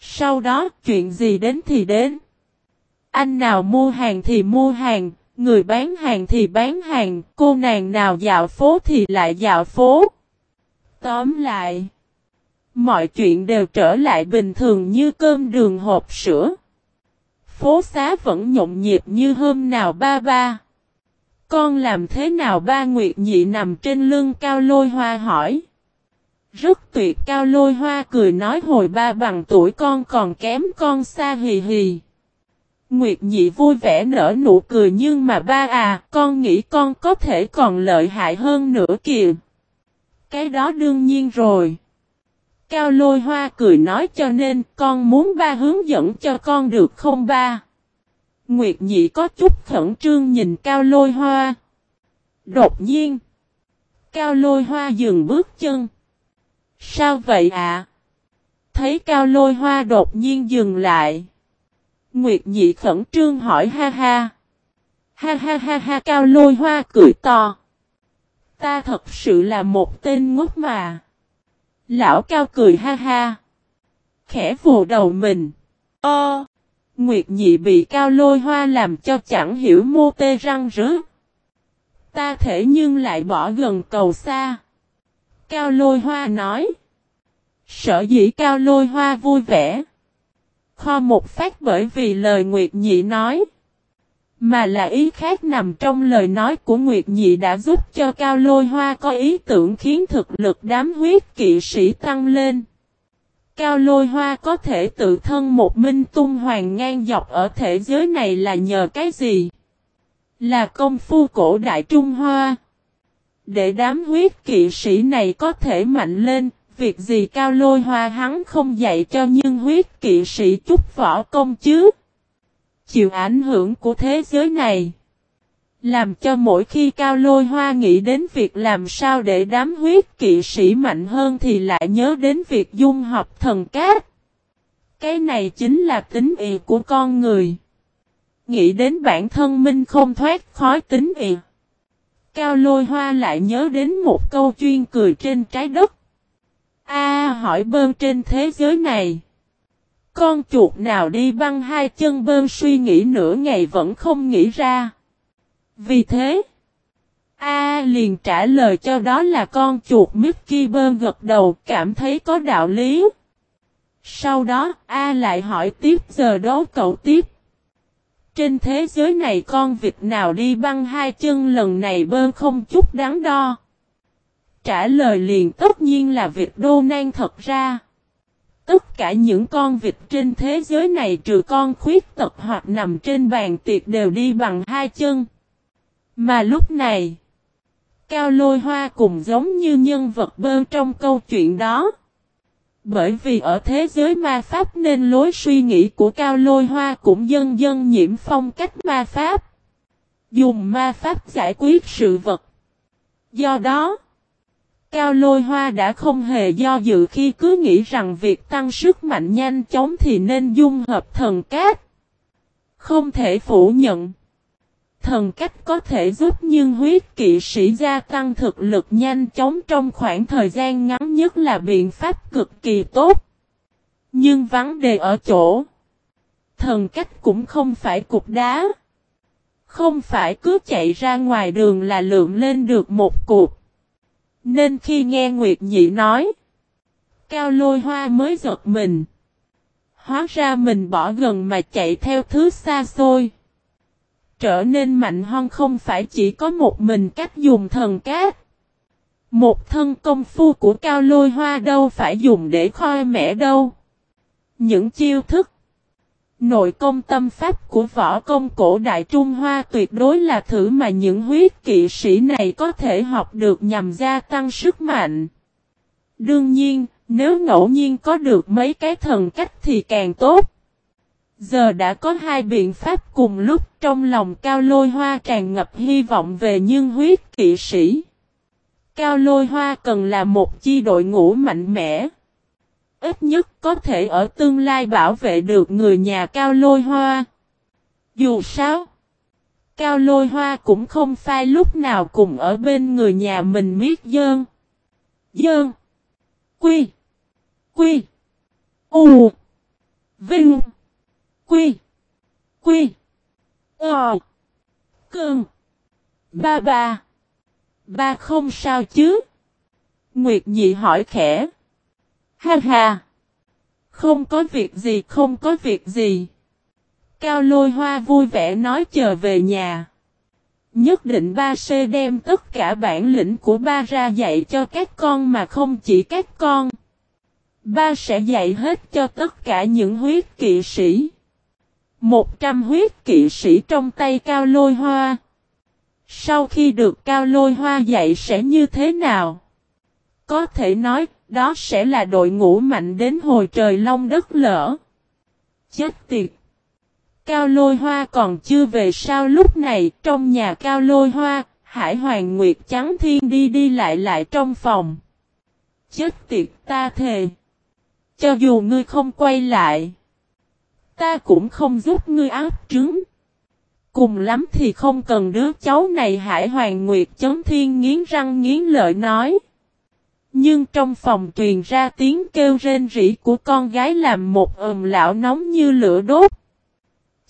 Sau đó chuyện gì đến thì đến. Anh nào mua hàng thì mua hàng, người bán hàng thì bán hàng, cô nàng nào dạo phố thì lại dạo phố. Tóm lại, mọi chuyện đều trở lại bình thường như cơm đường hộp sữa. Phố xá vẫn nhộn nhịp như hôm nào ba ba. Con làm thế nào ba Nguyệt Nhị nằm trên lưng cao lôi hoa hỏi. Rất tuyệt cao lôi hoa cười nói hồi ba bằng tuổi con còn kém con xa hì hì. Nguyệt Nhị vui vẻ nở nụ cười nhưng mà ba à, con nghĩ con có thể còn lợi hại hơn nữa kìa. Cái đó đương nhiên rồi. Cao lôi hoa cười nói cho nên con muốn ba hướng dẫn cho con được không ba? Nguyệt nhị có chút khẩn trương nhìn cao lôi hoa. Đột nhiên. Cao lôi hoa dừng bước chân. Sao vậy ạ? À? Thấy cao lôi hoa đột nhiên dừng lại. Nguyệt nhị khẩn trương hỏi ha ha. Ha ha ha ha, cao lôi hoa cười to. Ta thật sự là một tên ngốc mà. Lão cao cười ha ha. Khẽ vồ đầu mình. Ơ. Nguyệt nhị bị cao lôi hoa làm cho chẳng hiểu mô tê răng rớt. Ta thể nhưng lại bỏ gần cầu xa. Cao lôi hoa nói. Sở dĩ cao lôi hoa vui vẻ. Kho một phát bởi vì lời Nguyệt nhị nói. Mà là ý khác nằm trong lời nói của Nguyệt Nhị đã giúp cho Cao Lôi Hoa có ý tưởng khiến thực lực đám huyết kỵ sĩ tăng lên. Cao Lôi Hoa có thể tự thân một minh tung hoàng ngang dọc ở thế giới này là nhờ cái gì? Là công phu cổ đại Trung Hoa. Để đám huyết kỵ sĩ này có thể mạnh lên, việc gì Cao Lôi Hoa hắn không dạy cho nhưng huyết kỵ sĩ chút võ công chứ? chịu ảnh hưởng của thế giới này. Làm cho mỗi khi Cao Lôi Hoa nghĩ đến việc làm sao để đám huyết kỵ sĩ mạnh hơn thì lại nhớ đến việc dung hợp thần cát. Cái này chính là tính ị của con người. Nghĩ đến bản thân minh không thoát khói tính ị. Cao Lôi Hoa lại nhớ đến một câu chuyên cười trên trái đất. A hỏi bơn trên thế giới này. Con chuột nào đi băng hai chân bơm suy nghĩ nửa ngày vẫn không nghĩ ra. Vì thế, A liền trả lời cho đó là con chuột Mickey bơm gật đầu cảm thấy có đạo lý. Sau đó A lại hỏi tiếp giờ đấu cậu tiếp. Trên thế giới này con vịt nào đi băng hai chân lần này bơm không chút đáng đo. Trả lời liền tất nhiên là vịt đô nan thật ra. Tất cả những con vịt trên thế giới này trừ con khuyết tật hoặc nằm trên bàn tiệc đều đi bằng hai chân. Mà lúc này, Cao Lôi Hoa cùng giống như nhân vật bơ trong câu chuyện đó. Bởi vì ở thế giới ma pháp nên lối suy nghĩ của Cao Lôi Hoa cũng dần dần nhiễm phong cách ma pháp. Dùng ma pháp giải quyết sự vật. Do đó, Cao lôi hoa đã không hề do dự khi cứ nghĩ rằng việc tăng sức mạnh nhanh chóng thì nên dung hợp thần cát. Không thể phủ nhận. Thần cách có thể giúp nhưng huyết kỵ sĩ gia tăng thực lực nhanh chóng trong khoảng thời gian ngắn nhất là biện pháp cực kỳ tốt. Nhưng vấn đề ở chỗ. Thần cách cũng không phải cục đá. Không phải cứ chạy ra ngoài đường là lượm lên được một cục. Nên khi nghe Nguyệt Nhị nói. Cao lôi hoa mới giật mình. Hóa ra mình bỏ gần mà chạy theo thứ xa xôi. Trở nên mạnh hơn không phải chỉ có một mình cách dùng thần cát. Một thân công phu của cao lôi hoa đâu phải dùng để khoi mẻ đâu. Những chiêu thức. Nội công tâm pháp của võ công cổ đại Trung Hoa tuyệt đối là thử mà những huyết kỵ sĩ này có thể học được nhằm gia tăng sức mạnh. Đương nhiên, nếu ngẫu nhiên có được mấy cái thần cách thì càng tốt. Giờ đã có hai biện pháp cùng lúc trong lòng cao lôi hoa tràn ngập hy vọng về nhân huyết kỵ sĩ. Cao lôi hoa cần là một chi đội ngũ mạnh mẽ. Ít nhất có thể ở tương lai bảo vệ được người nhà cao lôi hoa. Dù sao, cao lôi hoa cũng không phai lúc nào cùng ở bên người nhà mình miết dơn. Dơn. Quy. Quy. U. Vinh. Quy. Quy. Ờ. Cơn. Ba ba. Ba không sao chứ. Nguyệt nhị hỏi khẽ. Ha ha. Không có việc gì không có việc gì. Cao lôi hoa vui vẻ nói chờ về nhà. Nhất định ba sẽ đem tất cả bản lĩnh của ba ra dạy cho các con mà không chỉ các con. Ba sẽ dạy hết cho tất cả những huyết kỵ sĩ. Một trăm huyết kỵ sĩ trong tay cao lôi hoa. Sau khi được cao lôi hoa dạy sẽ như thế nào? Có thể nói, đó sẽ là đội ngũ mạnh đến hồi trời long đất lỡ. Chết tiệt! Cao lôi hoa còn chưa về sao lúc này trong nhà cao lôi hoa, Hải Hoàng Nguyệt Trắng Thiên đi đi lại lại trong phòng. Chết tiệt ta thề! Cho dù ngươi không quay lại, ta cũng không giúp ngươi áp trứng. Cùng lắm thì không cần đứa cháu này Hải Hoàng Nguyệt Chấn Thiên nghiến răng nghiến lợi nói. Nhưng trong phòng truyền ra tiếng kêu rên rỉ của con gái làm một ầm lão nóng như lửa đốt.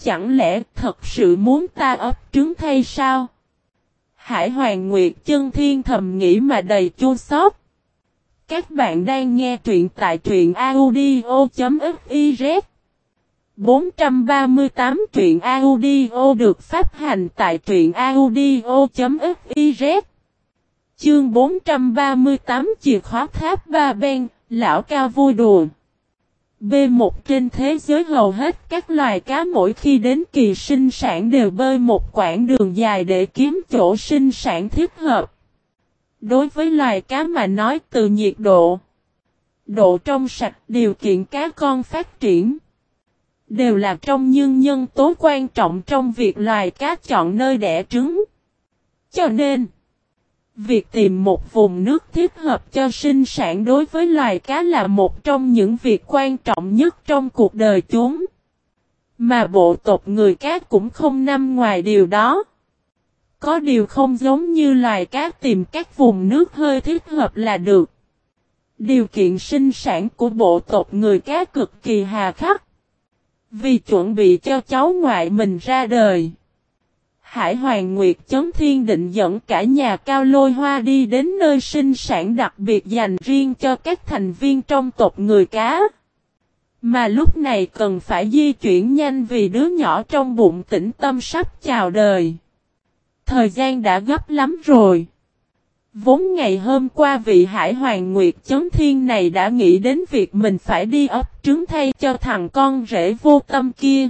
Chẳng lẽ thật sự muốn ta ấp trứng thay sao? Hải Hoàng Nguyệt chân thiên thầm nghĩ mà đầy chua xót. Các bạn đang nghe truyện tại truyện audio.fiz 438 truyện audio được phát hành tại truyện audio.fiz Chương 438 chìa khóa tháp ba ben, lão ca vui đùa. B1 trên thế giới hầu hết các loài cá mỗi khi đến kỳ sinh sản đều bơi một quãng đường dài để kiếm chỗ sinh sản thích hợp. Đối với loài cá mà nói từ nhiệt độ, độ trong sạch điều kiện cá con phát triển, đều là trong những nhân tố quan trọng trong việc loài cá chọn nơi đẻ trứng. Cho nên, Việc tìm một vùng nước thích hợp cho sinh sản đối với loài cá là một trong những việc quan trọng nhất trong cuộc đời chúng. Mà bộ tộc người cá cũng không nằm ngoài điều đó. Có điều không giống như loài cá tìm các vùng nước hơi thích hợp là được. Điều kiện sinh sản của bộ tộc người cá cực kỳ hà khắc. Vì chuẩn bị cho cháu ngoại mình ra đời. Hải Hoàng Nguyệt Chấn Thiên định dẫn cả nhà cao lôi hoa đi đến nơi sinh sản đặc biệt dành riêng cho các thành viên trong tộc người cá. Mà lúc này cần phải di chuyển nhanh vì đứa nhỏ trong bụng tĩnh tâm sắp chào đời. Thời gian đã gấp lắm rồi. Vốn ngày hôm qua vị Hải Hoàng Nguyệt Chấn Thiên này đã nghĩ đến việc mình phải đi ấp trứng thay cho thằng con rể vô tâm kia.